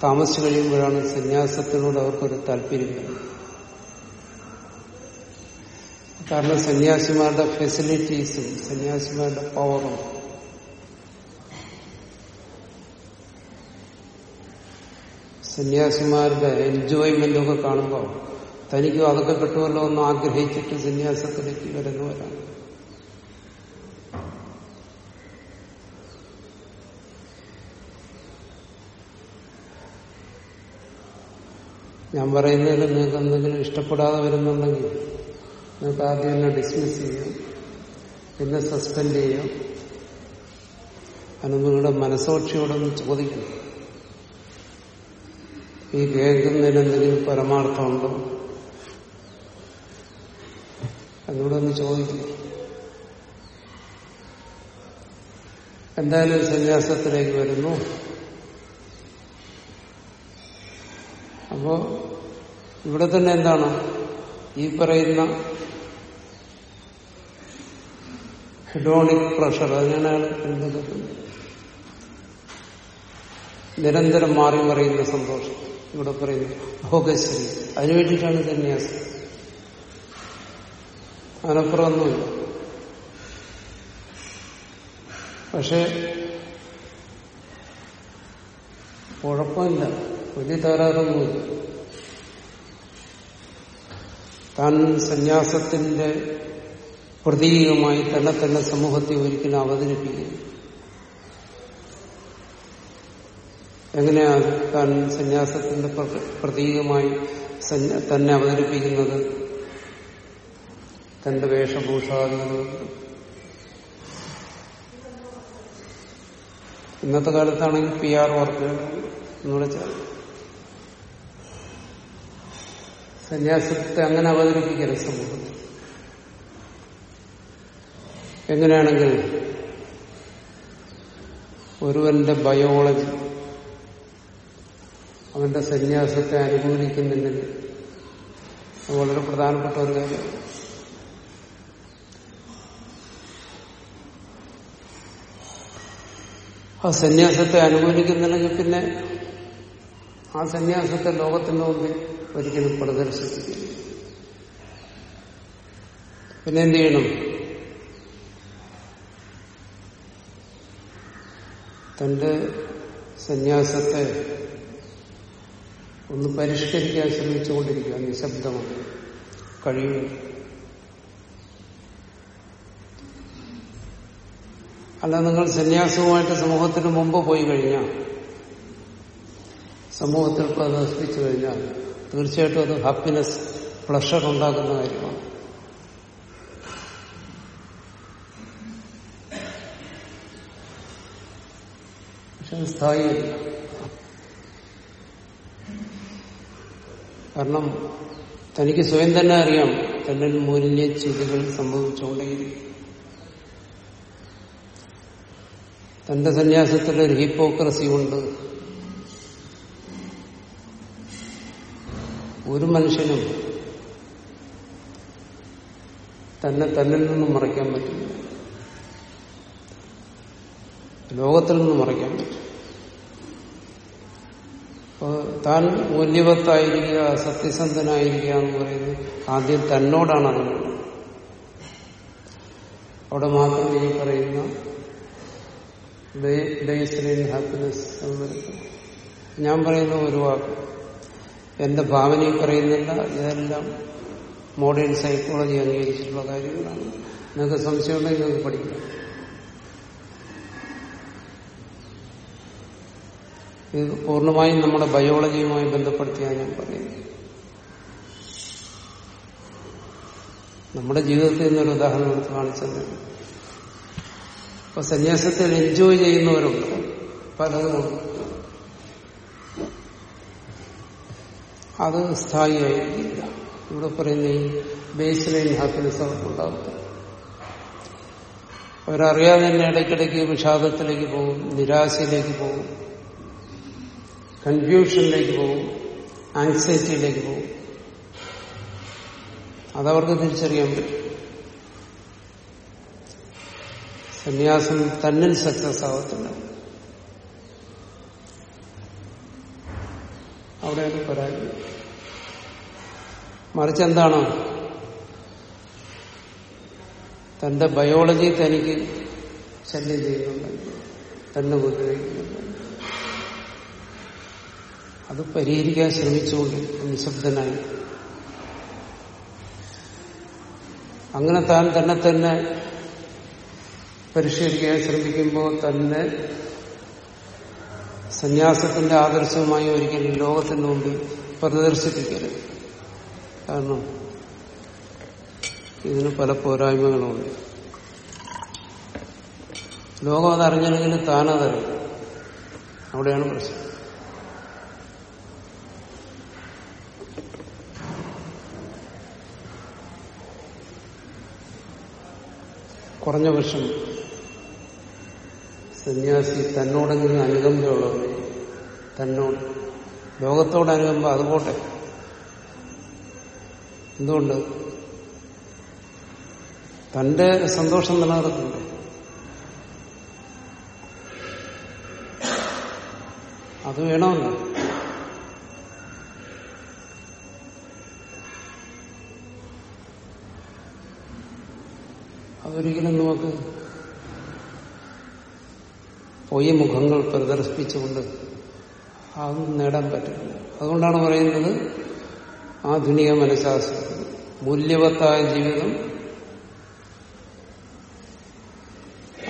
താമസിച്ചു കഴിയുമ്പോഴാണ് സന്യാസത്തിനോട് അവർക്കൊരു താല്പര്യം കാരണം സന്യാസിമാരുടെ ഫെസിലിറ്റീസും സന്യാസിമാരുടെ പവറും. സന്യാസിമാരുടെ എൻജോയ്മെന്റും ഒക്കെ കാണുമ്പോൾ തനിക്കും അതൊക്കെ കിട്ടുമല്ലോ എന്ന് ആഗ്രഹിച്ചിട്ട് സന്യാസത്തിലേക്ക് വരുന്നവരാണ്. ഞാൻ പറയുന്നതിൽ നിങ്ങൾക്ക് എന്തെങ്കിലും ഇഷ്ടപ്പെടാതെ വരുന്നുണ്ടെങ്കിൽ നിങ്ങൾക്ക് ആദ്യം എന്നെ ഡിസ്മിസ് ചെയ്യാം. പിന്നെ സസ്പെൻഡ് ചെയ്യാം. അതിന് നിങ്ങളുടെ മനസ്സാക്ഷിയോടൊന്ന് ചോദിക്കണം. ഈ കേൾക്കുന്നതിന് എന്തെങ്കിലും പരമാർത്ഥമുണ്ടോ? എന്നോട് ഒന്ന് ചോദിക്കും എന്തായാലും സന്യാസത്തിലേക്ക് വരുന്നു. അപ്പോ ഇവിടെ തന്നെ എന്താണ്? ഈ പറയുന്ന ഹെഡോണിക് പ്രഷർ അതിനാണ് എന്തൊക്കെ നിരന്തരം മാറി മറിയുന്ന സന്തോഷം ഇവിടെ പറയുന്നു. ഭോഗശ്രീ അതിനു വേണ്ടിയിട്ടാണ് സന്യാസം. അതിനപ്പുറമൊന്നുമില്ല പക്ഷെ കുഴപ്പമില്ല. വലിയ തകരാറൊന്നുമില്ല. താൻ സന്യാസത്തിന്റെ പ്രതീകമായി തന്നെ തന്നെ സമൂഹത്തെ ഒരിക്കലും അവതരിപ്പിക്കുന്നു. എങ്ങനെയാണ് താൻ സന്യാസത്തിന്റെ പ്രതീകമായി തന്നെ അവതരിപ്പിക്കുന്നത്? തന്റെ വേഷഭൂഷാദികളും. ഇന്നത്തെ കാലത്താണെങ്കിൽ പി ആർ വർക്ക് എന്ന് ചേർന്ന് സന്യാസത്തെ അങ്ങനെ അവതരിപ്പിക്കരുത് സമൂഹത്തിൽ എങ്ങനെയാണെങ്കിൽ ഒരുവന്റെ ബയോളജി അവന്റെ സന്യാസത്തെ അനുകൂലിക്കുന്നില്ല വളരെ പ്രധാനപ്പെട്ട ഒരു കാര്യം. ആ സന്യാസത്തെ അനുകൂലിക്കുന്നില്ലെങ്കിൽ പിന്നെ ആ സന്യാസത്തെ ലോകത്തിന്റെ മുമ്പിൽ ഒരിക്കലും പ്രദർശിപ്പിക്കും പിന്നെ എന്ത് ചെയ്യണം? തന്റെ സന്യാസത്തെ ഒന്ന് പരിഷ്കരിക്കാൻ ശ്രമിച്ചുകൊണ്ടിരിക്കുക. നിശബ്ദമാണ് കഴിയും അല്ല നിങ്ങൾ സന്യാസവുമായിട്ട് സമൂഹത്തിന് മുമ്പ് പോയി കഴിഞ്ഞാൽ സമൂഹത്തിൽ പ്രദർശിപ്പിച്ചു കഴിഞ്ഞാൽ തീർച്ചയായിട്ടും അത് ഹാപ്പിനെസ് പ്ലഷർ ഉണ്ടാക്കുന്ന കാര്യമാണ്. പക്ഷെ അത് സ്ഥായിയല്ല. കാരണം തനിക്ക് സ്വയം തന്നെ അറിയാം തന്നിൽ മൂലിന്യ ചെയ്തികൾ സംഭവിച്ചുകൊണ്ടേയിരിക്കും. തന്റെ സന്യാസത്തിൽ ഒരു ഹിപ്പോക്രസി ഉണ്ട്. ഒരു മനുഷ്യനും തന്നെ തന്നിൽ നിന്നും മറയ്ക്കാൻ പറ്റില്ല. ലോകത്തിൽ നിന്നും മറയ്ക്കാൻ പറ്റും താൻ മൂല്യവത്തായിരിക്കുക സത്യസന്ധനായിരിക്കുക എന്ന് പറയുന്നത് ആദ്യം തന്നോടാണ് അതിനുള്ളത് അവിടെ മാത്രമേ ഈ പറയുന്ന ഹാപ്പിനെസ് ഞാൻ പറയുന്ന ഒരു വാക്ക്. എന്റെ ഭാവനയിൽ പറയുന്നില്ല. ഇതെല്ലാം മോഡേൺ സൈക്കോളജി അംഗീകരിച്ചിട്ടുള്ള കാര്യങ്ങളാണ്. നിങ്ങൾക്ക് സംശയമുണ്ടെങ്കിൽ നിങ്ങൾക്ക് പഠിക്കാം. ഇത് പൂർണമായും നമ്മുടെ ബയോളജിയുമായി ബന്ധപ്പെടുത്തിയാണ് ഞാൻ പറയുന്നത്. നമ്മുടെ ജീവിതത്തിൽ നിന്നൊരു ഉദാഹരണം എടുത്ത് കാണിച്ചത്. ഇപ്പൊ സന്യാസത്തിൽ എൻജോയ് ചെയ്യുന്നവരുണ്ട്. പലതുമുണ്ട്. അത് സ്ഥായിയായിരിക്കില്ല. ഇവിടെ പറയുന്ന ഈ ബേസ് ലൈൻ ഹാപ്പിനെസ് അവർക്കുണ്ടാകും അവരറിയാതെ തന്നെ ഇടയ്ക്കിടയ്ക്ക് വിഷാദത്തിലേക്ക് പോകും നിരാശയിലേക്ക് പോകും കൺഫ്യൂഷനിലേക്ക് പോകും ആങ്സൈറ്റിയിലേക്ക് പോകും. അതവർക്ക് തിരിച്ചറിയാൻ പറ്റും. സന്യാസം തന്നിൽ സക്സസ് ആവത്തില്ല. അവിടെയാണ് പരാജയം മറിച്ച് എന്താണ്? തന്റെ ബയോളജി തനിക്ക് ശല്യം ചെയ്യുന്നുണ്ട്. തന്നെ ഉപദ്രവിക്കുന്നുണ്ട്. അത് പരിഹരിക്കാൻ ശ്രമിച്ചുകൊണ്ട് നിശബ്ദനായി. അങ്ങനെ താൻ തന്നെ തന്നെ പരിഷ്കരിക്കാൻ ശ്രമിക്കുമ്പോൾ തന്നെ സന്യാസത്തിന്റെ ആദർശവുമായി ഒരിക്കലും ലോകത്തിന് മുമ്പിൽ പ്രദർശിപ്പിക്കരുത്. കാരണം ഇതിന് പല പോരായ്മകളുണ്ട്. ലോകം അതറിഞ്ഞില്ലെങ്കിൽ താനതറിയും. അവിടെയാണ് പ്രശ്നം. കുറഞ്ഞ വർഷം സന്യാസി തന്നോടെങ്കിലും അനുകമ്പയുള്ളവർ തന്നോട്. ലോകത്തോട് അനുകമ്പ അതുപോട്ടെ എന്തുകൊണ്ട്? തന്റെ സന്തോഷം നിലനിർത്തുന്നുണ്ട്. അത് വേണമല്ലോ. അതൊരിക്കലും നമുക്ക് പോയ മുഖങ്ങൾ പ്രദർശിപ്പിച്ചുകൊണ്ട് അതൊന്നും നേടാൻ പറ്റില്ല. അതുകൊണ്ടാണ് പറയുന്നത് ആധുനിക മനഃശാസ്ത്രത്തിൽ മൂല്യവത്തായ ജീവിതം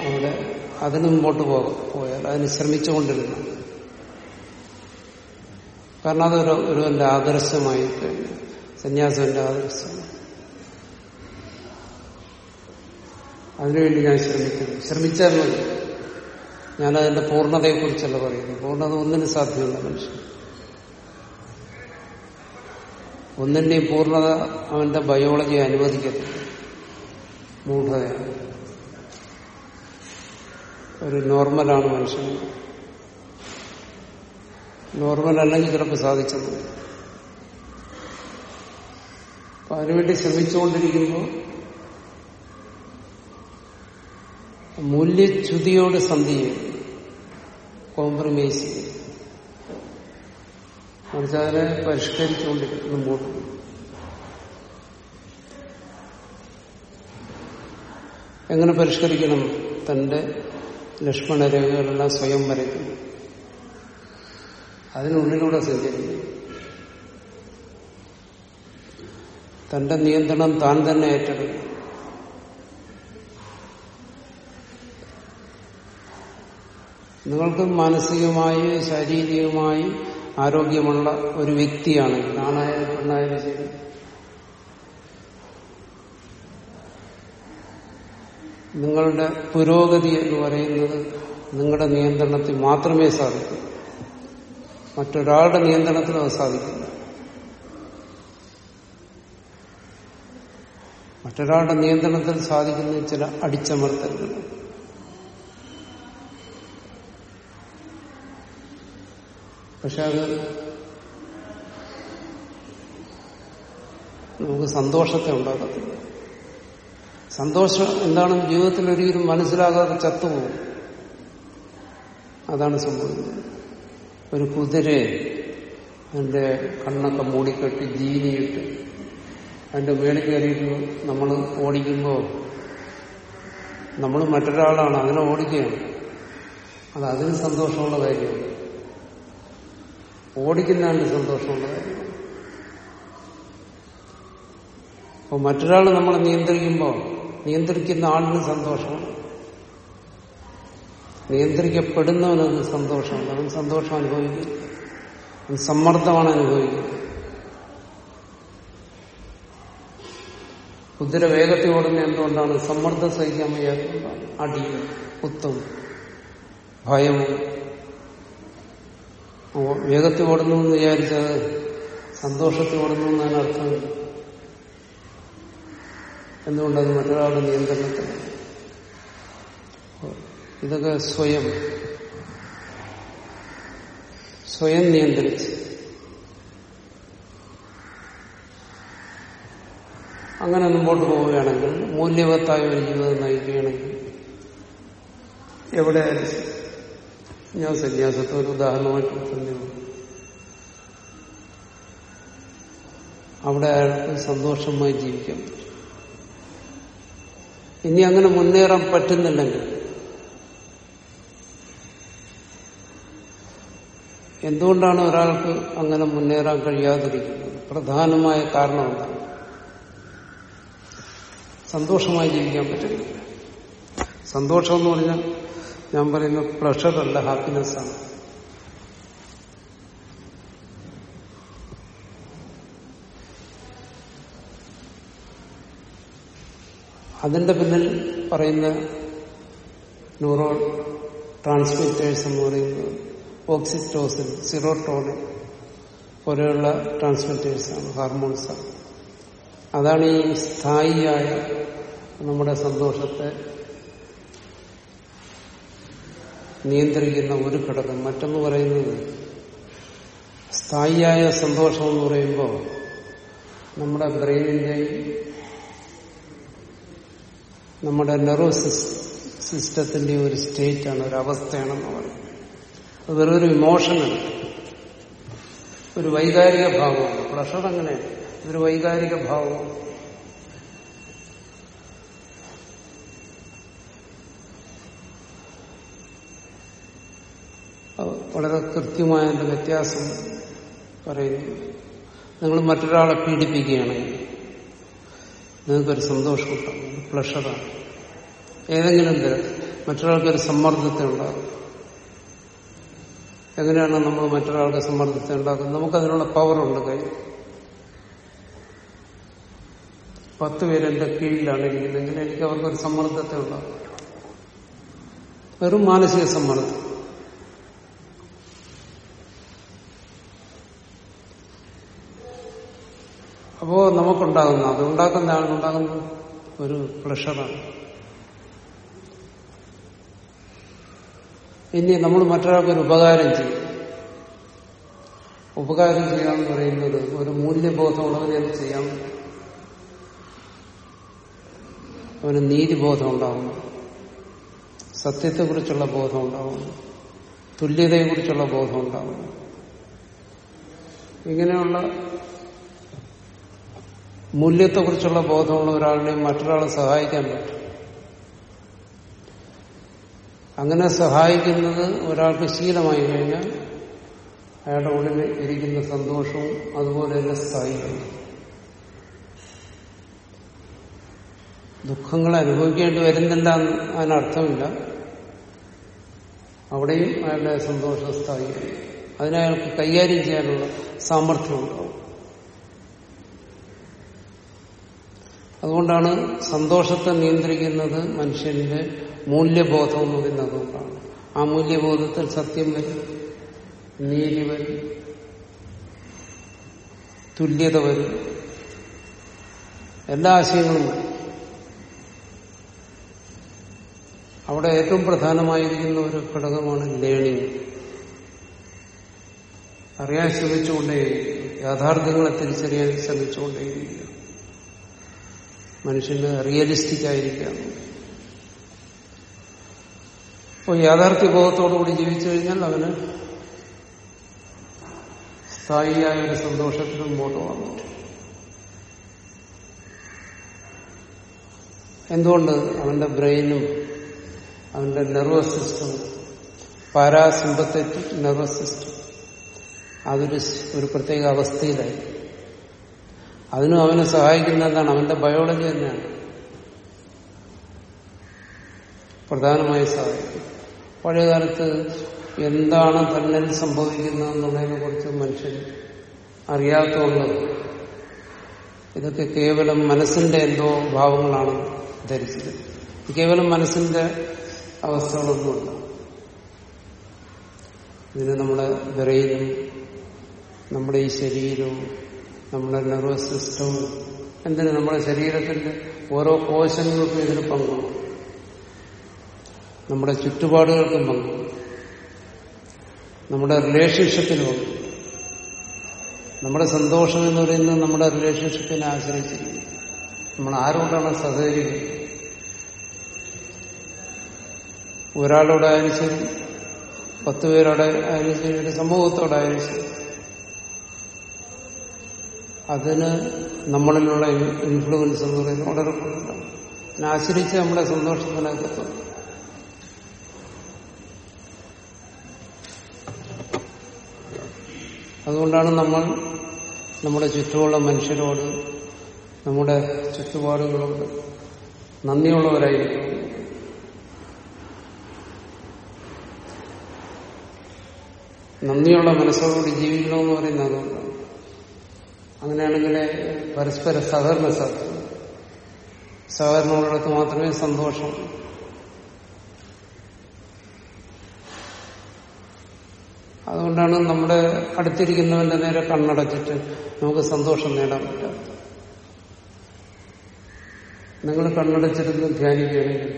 അവിടെ അതിന് മുമ്പോട്ട് പോയാൽ അതിന് ശ്രമിച്ചുകൊണ്ടിരുന്നു. കാരണം അതൊരു ഒരു എന്റെ ആദർശമായി കഴിഞ്ഞു. സന്യാസിന്റെ ആദർശം. അതിനുവേണ്ടി ഞാൻ ശ്രമിക്കുന്നു. ശ്രമിച്ചാൽ മതി. ഞാനതിന്റെ പൂർണതയെക്കുറിച്ചല്ല പറയുന്നത്. പൂർണത ഒന്നിനും സാധ്യമല്ല മനുഷ്യൻ ഒന്നിന്റെയും പൂർണത അവന്റെ ബയോളജി അനുവദിക്കത്തില്ല. മൂഢതയാണ് ഒരു നോർമലാണ് മനുഷ്യൻ. നോർമൽ അല്ലെങ്കിൽ ചിലപ്പോൾ സാധിച്ചത്. അപ്പൊ അതിനുവേണ്ടി ശ്രമിച്ചുകൊണ്ടിരിക്കുമ്പോൾ മൂല്യച്യുതിയോട് സന്ധി ചെയ്യും കോംപ്രമൈസ് ചെയ്യും പരിഷ്കരിച്ചുകൊണ്ടിരിക്കുന്നു പരിഷ്കരിച്ചുകൊണ്ടിരിക്കും മുമ്പോട്ട് എങ്ങനെ പരിഷ്കരിക്കണം? തന്റെ ലക്ഷ്മണരേഖകളെല്ലാം സ്വയം വരയ്ക്കുന്നു. അതിനുള്ളിലൂടെ സഞ്ചരിക്കും തന്റെ നിയന്ത്രണം താൻ തന്നെ ഏറ്റെടുക്കും നിങ്ങൾക്ക് മാനസികമായി ശാരീരികമായി ആരോഗ്യമുള്ള ഒരു വ്യക്തിയാണ്. ആണായാലും പെണ്ണായാലും ശരി നിങ്ങളുടെ പുരോഗതി എന്ന് പറയുന്നത് നിങ്ങളുടെ നിയന്ത്രണത്തിൽ മാത്രമേ സാധിക്കൂ. മറ്റൊരാളുടെ നിയന്ത്രണത്തിലും അത് സാധിക്കില്ല. മറ്റൊരാളുടെ നിയന്ത്രണത്തിൽ സാധിക്കുന്ന ചില അടിച്ചമർത്തലുകൾ. പക്ഷെ അത് നമുക്ക് സന്തോഷത്തെ ഉണ്ടാക്കത്തില്ല. സന്തോഷം എന്താണ് ജീവിതത്തിൽ ഒരിക്കലും മനസ്സിലാകാതെ ചത്തുപോകും. അതാണ് സംഭവിക്കുന്നത്. ഒരു കുതിരയെ അതിന്റെ കണ്ണൊക്കെ മൂടിക്കെട്ടി ജീനിയിട്ട് അതിന്റെ മേളിൽ കയറിയിട്ട് നമ്മൾ ഓടിക്കുമ്പോൾ നമ്മൾ മറ്റൊരാളാണ് അതിനെ ഓടിക്കുകയാണ്. അത് അതിന് സന്തോഷമുള്ള കാര്യമാണ്. ഓടിക്കുന്നതിന് സന്തോഷമുള്ള കാര്യമാണ്. അപ്പോൾ മറ്റൊരാൾ നമ്മളെ നിയന്ത്രിക്കുമ്പോൾ നിയന്ത്രിക്കുന്ന ആളിന് സന്തോഷമാണ് നിയന്ത്രിക്കപ്പെടുന്നവനത് സന്തോഷമുണ്ട് അവൻ സന്തോഷം അനുഭവിക്കും. സമ്മർദ്ദമാണ് അനുഭവിക്കുന്നത് കുതിര വേഗത്തിൽ ഓടുന്ന എന്തുകൊണ്ടാണ്? സമ്മർദ്ദം സഹിക്കാൻ വയ്യാത്തതുകൊണ്ടാണ്. അടിയും കുത്തും ഭയവും. വേഗത്തിൽ ഓടുന്നു എന്ന് വിചാരിച്ചത് സന്തോഷത്തിൽ ഓടുന്നു എന്നാണ് അർത്ഥം. എന്തുകൊണ്ടത് മറ്റൊരാളുടെ നിയന്ത്രണത്തിൽ? ഇതൊക്കെ സ്വയം. സ്വയം നിയന്ത്രിച്ച്. അങ്ങനെ മുമ്പോട്ട് പോവുകയാണെങ്കിൽ മൂല്യവത്തായ ഒരു ജീവിതം നയിക്കുകയാണെങ്കിൽ എവിടെ. ഞാൻ സന്യാസത്തെ ഒരു ഉദാഹരണമായിട്ട് തന്നെയാണ് അവിടെ അയാൾക്ക് സന്തോഷമായി ജീവിക്കാൻ പറ്റും ഇനി അങ്ങനെ മുന്നേറാൻ പറ്റുന്നില്ലെങ്കിൽ. എന്തുകൊണ്ടാണ് ഒരാൾക്ക് അങ്ങനെ മുന്നേറാൻ കഴിയാതിരിക്കുന്നത്? പ്രധാനമായ കാരണം എന്താണ്? സന്തോഷമായി ജീവിക്കാൻ പറ്റുന്നില്ല. സന്തോഷം എന്ന് പറഞ്ഞാൽ ഞാൻ പറയുന്ന പ്ലഷർ അല്ല ആണ്. അതിന്റെ പിന്നിൽ പറയുന്ന ന്യൂറോ ട്രാൻസ്മിറ്റേഴ്സ് എന്ന് പറയുന്നത് ഓക്സിറ്റോസിൻ സിറോട്ടോണിൻ പോലെയുള്ള ട്രാൻസ്മിറ്റേഴ്സാണ് ഹാർമോൺസാണ് അതാണ് ഈ സ്ഥായിയായ നമ്മുടെ സന്തോഷത്തെ നിയന്ത്രിക്കുന്ന ഒരു ഘടകം മറ്റൊന്ന് പറയുന്നത് സ്ഥായിയായ സന്തോഷം എന്ന് പറയുമ്പോൾ നമ്മുടെ ബ്രെയിനിന്റെയും നമ്മുടെ നെർവസ് സിസ്റ്റത്തിന്റെ ഒരു സ്റ്റേറ്റാണ് ഒരു അവസ്ഥയാണെന്ന് പറയുന്നത്. അത് വെറും ഒരു ഒരു വൈകാരിക ഭാവമാണ്. പ്ലഷർ അങ്ങനെ ഇതൊരു വൈകാരിക ഭാവമാണ്. വളരെ കൃത്യമായ എന്റെ വ്യത്യാസം പറയുന്നു. നിങ്ങൾ മറ്റൊരാളെ പീഡിപ്പിക്കുകയാണെങ്കിൽ നിങ്ങൾക്കൊരു സന്തോഷം ഉണ്ടാകും പ്ലഷറാണ് ഏതെങ്കിലും തരം മറ്റൊരാൾക്കൊരു സമ്മർദ്ദത്തെ ഉണ്ടാകും എങ്ങനെയാണ് നമ്മൾ മറ്റൊരാൾക്ക് സമ്മർദ്ദത്തെ ഉണ്ടാക്കുന്നത്? നമുക്കതിനുള്ള പവറുണ്ട് കൈ. പത്ത് പേരെന്റെ കീഴിലാണ് ഇരിക്കുന്നതെങ്കിൽ എനിക്ക് അവർക്കൊരു സമ്മർദ്ദത്തെ ഉണ്ടാകും വെറും മാനസിക സമ്മർദ്ദം. അപ്പോ നമുക്കുണ്ടാകുന്ന അത് ഉണ്ടാക്കുന്ന ആൾക്കുണ്ടാകുന്ന ഒരു പ്ലഷറാണ് ഇനി നമ്മൾ മറ്റൊരാൾക്കൊരു ഉപകാരം ചെയ്യും. ഉപകാരം ചെയ്യാന്ന് പറയുന്നത് ഒരു മൂല്യബോധമുള്ളവരെ അത് പറ്റും. അവന് നീതിബോധം ഉണ്ടാവുന്നു സത്യത്തെക്കുറിച്ചുള്ള ബോധം ഉണ്ടാവും തുല്യതയെക്കുറിച്ചുള്ള ബോധം ഉണ്ടാവും ഇങ്ങനെയുള്ള മൂല്യത്തെക്കുറിച്ചുള്ള ബോധമുള്ള ഒരാളിനെയും മറ്റൊരാളെ സഹായിക്കാൻ പറ്റും. അങ്ങനെ സഹായിക്കുന്നത് ഒരാൾക്ക് ശീലമായി കഴിഞ്ഞാൽ അയാളുടെ ഉള്ളിൽ ഇരിക്കുന്ന സന്തോഷവും അതുപോലെ തന്നെ സ്ഥായിക്കുന്നു ദുഃഖങ്ങൾ അനുഭവിക്കേണ്ടി വരുന്നില്ല അതിനർത്ഥമില്ല. അവിടെയും അയാളുടെ സന്തോഷം സ്ഥായി അതിനയാൾക്ക് കൈകാര്യം ചെയ്യാനുള്ള സാമർഥ്യം അതുകൊണ്ടാണ് സന്തോഷത്തെ നിയന്ത്രിക്കുന്നത് മനുഷ്യന്റെ മൂല്യബോധം എന്ന് പറയുന്നത് അതുകൊണ്ടാണ് ആ മൂല്യബോധത്തിൽ സത്യം വരും നീതി വരും തുല്യത വരും. എല്ലാ ആശയങ്ങളും വരും. അവിടെ ഏറ്റവും പ്രധാനമായിരിക്കുന്ന ഒരു ഘടകമാണ് ലേണിംഗ്. അറിയാൻ ശ്രമിച്ചുകൊണ്ടേയിരിക്കും. യാഥാർത്ഥ്യങ്ങളെ തിരിച്ചറിയാൻ ശ്രമിച്ചുകൊണ്ടേയിരിക്കുക മനുഷ്യന് റിയലിസ്റ്റിക് ആയിരിക്കാം യാഥാർത്ഥ്യ ബോധത്തോടുകൂടി ജീവിച്ചു കഴിഞ്ഞാൽ അവന് സ്ഥായിയായ ഒരു സന്തോഷത്തിൽ മുമ്പോട്ട് പോകാൻ പറ്റും എന്തുകൊണ്ട് അവന്റെ ബ്രെയിനും അവന്റെ nervous system parasympathetic nervous system അതൊരു ഒരു പ്രത്യേക അവസ്ഥയിലായി അതിനും അവനെ സഹായിക്കുന്ന എന്താണ് അവന്റെ ബയോളജി തന്നെയാണ്. പ്രധാനമായി സഹായിക്കും പഴയകാലത്ത് എന്താണ് തന്നിൽ സംഭവിക്കുന്നതെന്നുള്ളതിനെ കുറിച്ച് മനുഷ്യൻ അറിയാത്തതുകൊണ്ട് ഇതൊക്കെ കേവലം മനസ്സിന്റെ എന്തോ ഭാവങ്ങളാണ് ധരിച്ചത്. കേവലം മനസ്സിന്റെ അവസ്ഥകളൊന്നുമല്ല. ഇതിന് നമ്മുടെ ബ്രെയിനും നമ്മുടെ ഈ ശരീരവും നമ്മുടെ നെർവസ് സിസ്റ്റവും എന്തിന് നമ്മുടെ ശരീരത്തിന്റെ ഓരോ കോശങ്ങൾക്കും ഇതിന് പങ്കുണ്ട്. നമ്മുടെ ചുറ്റുപാടുകൾക്കും പങ്കുണ്ട്. നമ്മുടെ റിലേഷൻഷിപ്പിനും നമ്മുടെ സന്തോഷം എന്ന് പറയുന്നത് നമ്മുടെ റിലേഷൻഷിപ്പിനെ ആശ്രയിച്ചിരിക്കുന്നു. നമ്മൾ ആരോടാണ് സഹകരിക്കുന്നത്? ഒരാളോടായാലും ശരി പത്ത് പേരോടെ ആയാലും ശരി ഒരു സമൂഹത്തോടായാലും ശരി അതിന് നമ്മളിലുള്ള ഇൻഫ്ലുവൻസ് എന്ന് പറയുന്നത് വളരെ കൂടുതലാണ് അതിനാശ്രയിച്ച് നമ്മുടെ സന്തോഷത്തിനൊക്കെ എത്തുന്നു അതുകൊണ്ടാണ് നമ്മൾ നമ്മുടെ ചുറ്റുമുള്ള മനുഷ്യരോട് നമ്മുടെ ചുറ്റുപാടുകളോട് നന്ദിയുള്ളവരായിരിക്കും. നന്ദിയുള്ള മനസ്സോടുകൂടി ജീവിക്കണമെന്ന് പറയുന്നത് അതുകൊണ്ടാണ്. അങ്ങനെയാണെങ്കിൽ പരസ്പര സഹകരണ സാധ്യത സഹകരണമുള്ളിടത്ത് മാത്രമേ സന്തോഷം. അതുകൊണ്ടാണ് നമ്മുടെ അടുത്തിരിക്കുന്നവന്റെ നേരെ കണ്ണടച്ചിട്ട് നമുക്ക് സന്തോഷം നേടാൻ പറ്റാത്തത് നിങ്ങൾ കണ്ണടച്ചിരുന്ന് ധ്യാനിക്കുകയാണെങ്കിൽ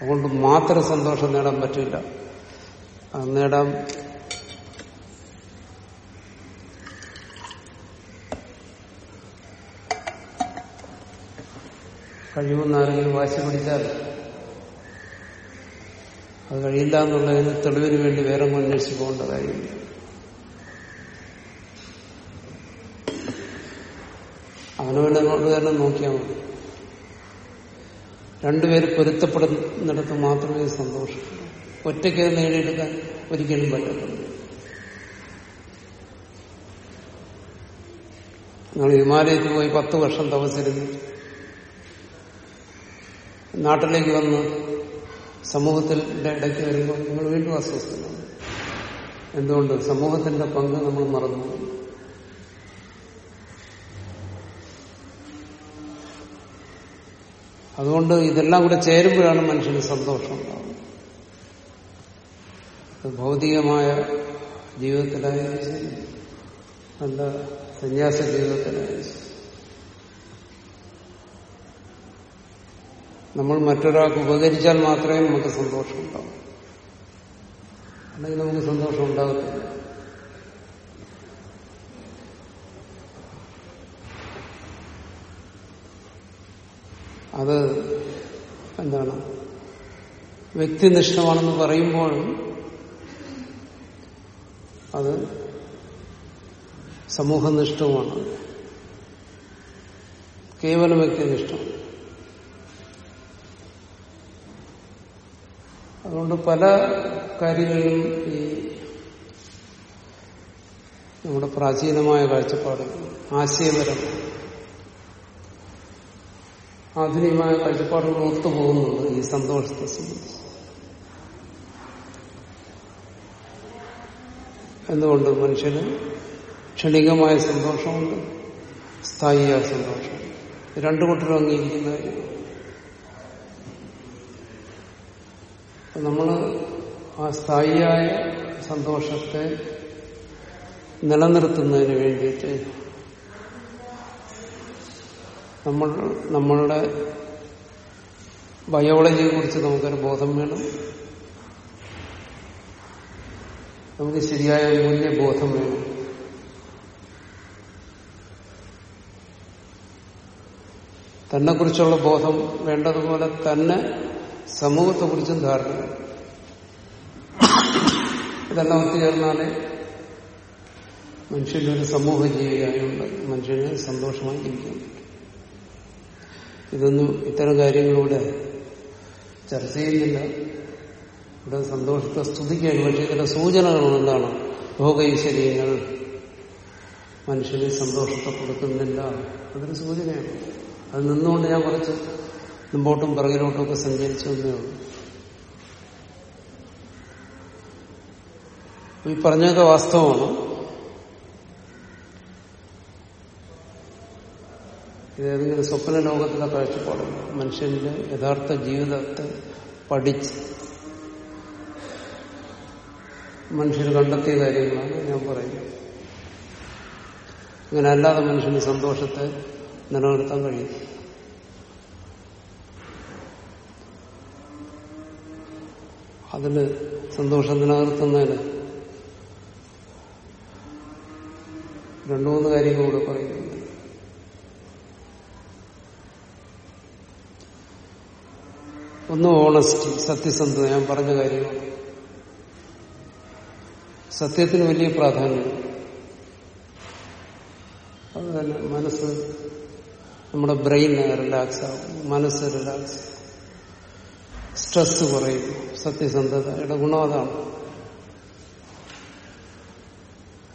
അതുകൊണ്ട് മാത്രം സന്തോഷം നേടാൻ പറ്റില്ല. നേടാൻ കഴിയുമെന്ന് ആരെങ്കിലും വാശി പിടിച്ചാൽ അത് കഴിയില്ല എന്നുള്ളതിന് തെളിവിന് വേണ്ടി വേറെ അന്വേഷിച്ച് പോകേണ്ട കാര്യമില്ല. അവനവനോട് കാരണം നോക്കിയാൽ മതി. രണ്ടുപേര് പൊരുത്തപ്പെടുന്നിടത്ത് മാത്രമേ സന്തോഷം ഒറ്റയ്ക്ക് നേടിയെടുക്കാൻ ഒരിക്കലും പറ്റത്തുള്ളൂ നിങ്ങൾ ഹിമാലയത്തിൽ പോയി പത്ത് വർഷം തപസ്സിരുന്നു നാട്ടിലേക്ക് വന്ന് സമൂഹത്തിന്റെ ഇടയ്ക്ക് വരുമ്പോൾ നിങ്ങൾ വീണ്ടും അസ്വസ്ഥനാണ്. എന്തുകൊണ്ട്? സമൂഹത്തിന്റെ പങ്ക് നമ്മൾ മറന്നു അതുകൊണ്ട് ഇതെല്ലാം കൂടെ ചേരുമ്പോഴാണ് മനുഷ്യന് സന്തോഷം ഉണ്ടാവുന്നത്. ഭൗതികമായ ജീവിതത്തിലായാലും ശരി നല്ല സന്യാസ ജീവിതത്തിലായാലും ശരി. നമ്മൾ മറ്റൊരാൾക്ക് ഉപകരിച്ചാൽ മാത്രമേ നമുക്ക് സന്തോഷം ഉണ്ടാവൂ അല്ലെങ്കിൽ നമുക്ക് സന്തോഷം ഉണ്ടാകത്തില്ല. അത് എന്താണ്? വ്യക്തിനിഷ്ഠമാണെന്ന് പറയുമ്പോഴും അത് സമൂഹനിഷ്ഠവുമാണ്. കേവലം വ്യക്തിനിഷ്ഠം. അതുകൊണ്ട് പല കാര്യങ്ങളിലും ഈ നമ്മുടെ പ്രാചീനമായ കാഴ്ചപ്പാട് ആശയപരം ആധുനികമായ കാഴ്ചപ്പാടുകൾ ഒത്തുപോകുന്നുണ്ട് ഈ സന്തോഷത്തെ സംബന്ധിച്ച്. എന്തുകൊണ്ട് മനുഷ്യന് ക്ഷണികമായ സന്തോഷമുണ്ട്? സ്ഥായിയായ സന്തോഷം. രണ്ടു കൂട്ടരും അംഗീകരിക്കുന്ന കാര്യം നമ്മൾ ആ സ്ഥായിയായ സന്തോഷത്തെ നിലനിർത്തുന്നതിന് വേണ്ടിയിട്ട് നമ്മൾ നമ്മളുടെ ബയോളജിയെ കുറിച്ച് നമുക്കൊരു ബോധം വേണം. നമുക്ക് ശരിയായ മൂല്യബോധം വേണം. തന്നെക്കുറിച്ചുള്ള ബോധം വേണ്ടതുപോലെ തന്നെ സമൂഹത്തെക്കുറിച്ചും ധാരണ. ഇതെല്ലാം ഒത്തുചേർന്നാലേ ഒരു സമൂഹ ജീവിയായുണ്ട് മനുഷ്യന് സന്തോഷമായി ജീവിക്കാൻ ഇതൊന്നും ഇത്തരം കാര്യങ്ങളിലൂടെ ചർച്ച ചെയ്യുന്നില്ല ഇവിടെ സന്തോഷത്തെ സ്തുതിക്കുകയാണ് പക്ഷേ ഇതിന്റെ സൂചനകൾ എന്താണ്? ഭോഗൈശ്വര്യങ്ങൾ മനുഷ്യന് സന്തോഷത്തെ കൊടുക്കുന്നില്ല. അതൊരു സൂചനയാണ്. അത് നിന്നുകൊണ്ട് ഞാൻ കുറച്ച് മുമ്പോട്ടും പിറകിലോട്ടും ഒക്കെ സഞ്ചരിച്ചു ഉള്ളൂ. ഈ പറഞ്ഞൊക്കെ വാസ്തവമാണ്. ഇതേതെങ്കിലും സ്വപ്ന ലോകത്തിലെ കാഴ്ചപ്പാടല്ല മനുഷ്യന്റെ യഥാർത്ഥ ജീവിതത്തെ പഠിച്ച് മനുഷ്യർ കണ്ടെത്തിയ കാര്യങ്ങളാണ് ഞാൻ പറയുന്നത്. അങ്ങനെ അല്ലാതെ മനുഷ്യന് സന്തോഷത്തെ നിലനിർത്താൻ കഴിയും അതിൽ സന്തോഷം നിലനിർത്തുന്നതിന് രണ്ടു മൂന്ന് കാര്യങ്ങളൂടെ പറയുന്നുണ്ട്. ഒന്ന് ഓണസ്റ്റി സത്യസന്ധത. ഞാൻ പറഞ്ഞ കാര്യമാണ് സത്യത്തിന് വലിയ പ്രാധാന്യം. അത് മനസ്സ് നമ്മുടെ ബ്രെയിൻ റിലാക്സ് ആകും മനസ്സ് റിലാക്സ്. സ്ട്രെസ് കുറയും. സത്യസന്ധതയുടെ ഗുണം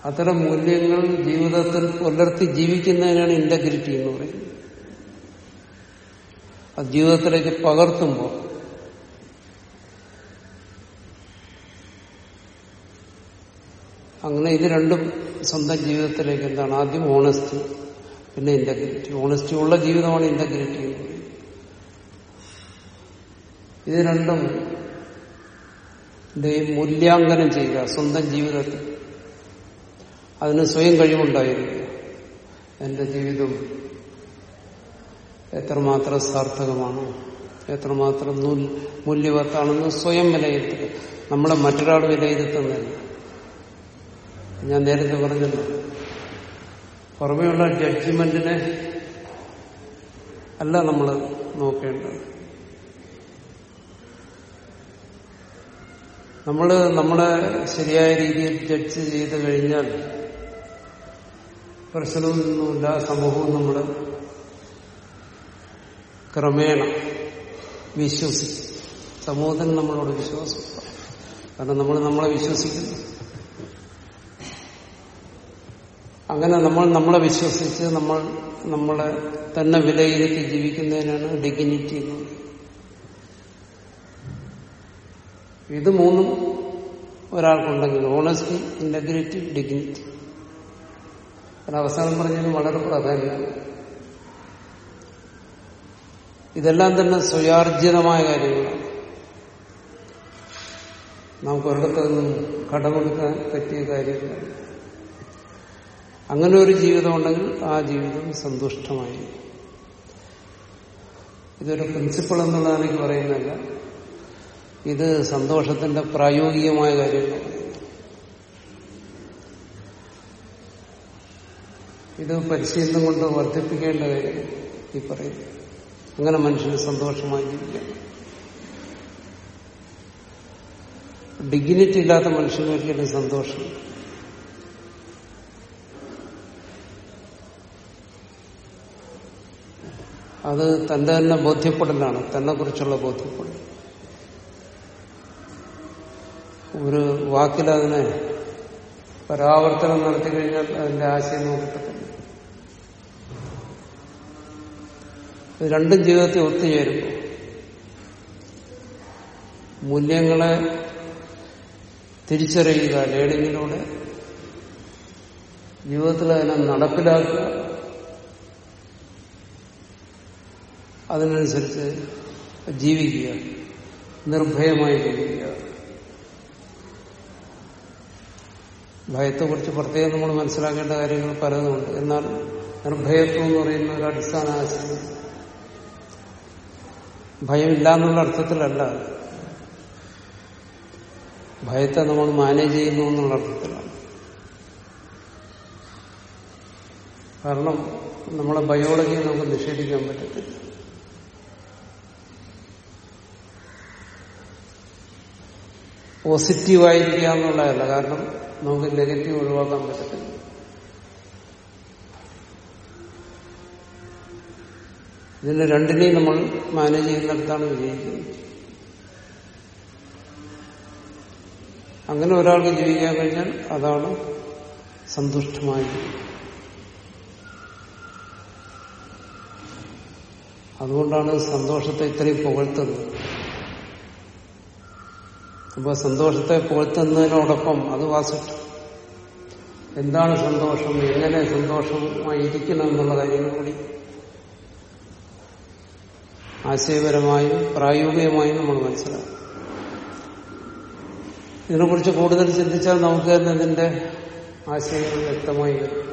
അത്തരം മൂല്യങ്ങൾ ജീവിതത്തിൽ പുലർത്തി ജീവിക്കുന്നതിനാണ് ഇന്റഗ്രിറ്റി എന്ന് പറയുന്നത്. അത് ജീവിതത്തിലേക്ക് പകർത്തുമ്പോൾ അങ്ങനെ ഇത് രണ്ടും സ്വന്തം ജീവിതത്തിലേക്ക് എന്താണ്? ആദ്യം ഓണസ്റ്റി പിന്നെ ഇന്റഗ്രിറ്റി ഓണസ്റ്റി ഉള്ള ജീവിതമാണ് ഇന്റഗ്രിറ്റി എന്ന് ഇത് രണ്ടും മൂല്യാങ്കനം ചെയ്യുക സ്വന്തം ജീവിതത്തിൽ. അതിന് സ്വയം കഴിവുണ്ടായിരിക്കുക. എന്റെ ജീവിതം എത്രമാത്രം സാർത്ഥകമാണ് എത്രമാത്രം മൂല്യവത്താണെന്ന് സ്വയം വിലയിരുത്തുക. നമ്മളെ മറ്റൊരാൾ വിലയിരുത്തുന്നില്ല. ഞാൻ നേരത്തെ പറഞ്ഞല്ലോ പുറമെയുള്ള ജഡ്ജ്മെന്റിനെ അല്ല നമ്മൾ നോക്കേണ്ടത്. നമ്മൾ നമ്മളെ ശരിയായ രീതിയിൽ ജഡ്ജ് ചെയ്ത് കഴിഞ്ഞാൽ പ്രശ്നമൊന്നുമില്ല സമൂഹവും നമ്മൾ ക്രമേണ വിശ്വസിക്കും. സമൂഹത്തിന് നമ്മളോട് വിശ്വാസം കാരണം നമ്മൾ നമ്മളെ വിശ്വസിക്കുന്നു. അങ്ങനെ നമ്മൾ നമ്മളെ വിശ്വസിച്ച് നമ്മൾ നമ്മളെ തന്നെ വിലയിരുത്തി ജീവിക്കുന്നതിനാണ് ഡിഗ്നിറ്റി എന്ന് പറയുന്നത് ഇത് മൂന്നും ഒരാൾക്കുണ്ടെങ്കിൽ ഓണസ്റ്റി ഇന്റഗ്രിറ്റി ഡിഗ്നിറ്റി. അവസാനം പറഞ്ഞത് വളരെ പ്രാധാന്യമാണ് ഇതെല്ലാം തന്നെ സ്വയാർജിതമായ കാര്യങ്ങളാണ്. നമുക്ക് ഒരിടത്തൊന്നും കടമെടുക്കാൻ പറ്റിയ കാര്യമില്ല. അങ്ങനെ ഒരു ജീവിതം ഉണ്ടെങ്കിൽ ആ ജീവിതം സന്തുഷ്ടമായിരിക്കും. ഇതൊരു പ്രിൻസിപ്പിൾ എന്നുള്ളതാണ് എനിക്ക് പറയുന്നില്ല ഇത് സന്തോഷത്തിന്റെ പ്രായോഗികമായ കാര്യങ്ങൾ ഇത് പരിശീലനം കൊണ്ട് വർദ്ധിപ്പിക്കേണ്ട കാര്യം ഈ പറയും അങ്ങനെ മനുഷ്യന് സന്തോഷമായി ജീവിക്കാം. ഡിഗ്നിറ്റി ഇല്ലാത്ത മനുഷ്യന് സന്തോഷം. അത് തന്റെ തന്നെ ബോധ്യപ്പെടലാണ്. തന്നെ കുറിച്ചുള്ള ബോധ്യപ്പെടൽ. ഒരു വാക്കിൽ അതിനെ പരാവർത്തനം നടത്തി കഴിഞ്ഞാൽ അതിന്റെ ആശയം നോക്കത്തില്ല ഇത് രണ്ടും ജീവിതത്തിൽ ഒത്തുചേരുമ്പോൾ മൂല്യങ്ങളെ തിരിച്ചറിയുക ലേണിങ്ങിലൂടെ ജീവിതത്തിൽ അതിനെ നടപ്പിലാക്കുക അതിനനുസരിച്ച് ജീവിക്കുക നിർഭയമായി ജീവിക്കുക. ഭയത്തെക്കുറിച്ച് പ്രത്യേകം നമ്മൾ മനസ്സിലാക്കേണ്ട കാര്യങ്ങൾ പലതുമുണ്ട്. എന്നാൽ നിർഭയത്വം എന്ന് പറയുന്ന ഒരു അടിസ്ഥാന ആശയം ഭയമില്ല എന്നുള്ള അർത്ഥത്തിലല്ല. ഭയത്തെ നമ്മൾ മാനേജ് ചെയ്യുന്നു എന്നുള്ള അർത്ഥത്തിലാണ്. കാരണം നമ്മളെ ബയോളജി നമുക്ക് നിഷേധിക്കാൻ പറ്റത്തില്ല. പോസിറ്റീവായിരിക്കുക എന്നുള്ളതല്ല. കാരണം നമുക്ക് നെഗറ്റീവ് ഒഴിവാക്കാൻ പറ്റത്തില്ല. ഇതിന് രണ്ടിനെയും നമ്മൾ മാനേജ് ചെയ്യുന്നിടത്താണ് വിജയിക്കുന്നത് അങ്ങനെ ഒരാൾക്ക് ജീവിക്കാൻ കഴിഞ്ഞാൽ അതാണ് സന്തുഷ്ടമായി അതുകൊണ്ടാണ് സന്തോഷത്തെ ഇത്രയും പുകഴ്ത്തുന്നത്. അപ്പൊ സന്തോഷത്തെ പുകഴ്ത്തുന്നതിനോടൊപ്പം അത് വാസിച്ചു. എന്താണ് സന്തോഷം? എങ്ങനെ സന്തോഷമായിരിക്കണം എന്നുള്ള കാര്യങ്ങൾ കൂടി. ആശയപരമായും പ്രായോഗികമായും നമ്മൾ മനസ്സിലാക്കും ഇതിനെക്കുറിച്ച് കൂടുതൽ ചിന്തിച്ചാൽ നമുക്ക് തന്നെ ഇതിന്റെ ആശയങ്ങൾ വ്യക്തമായി വരും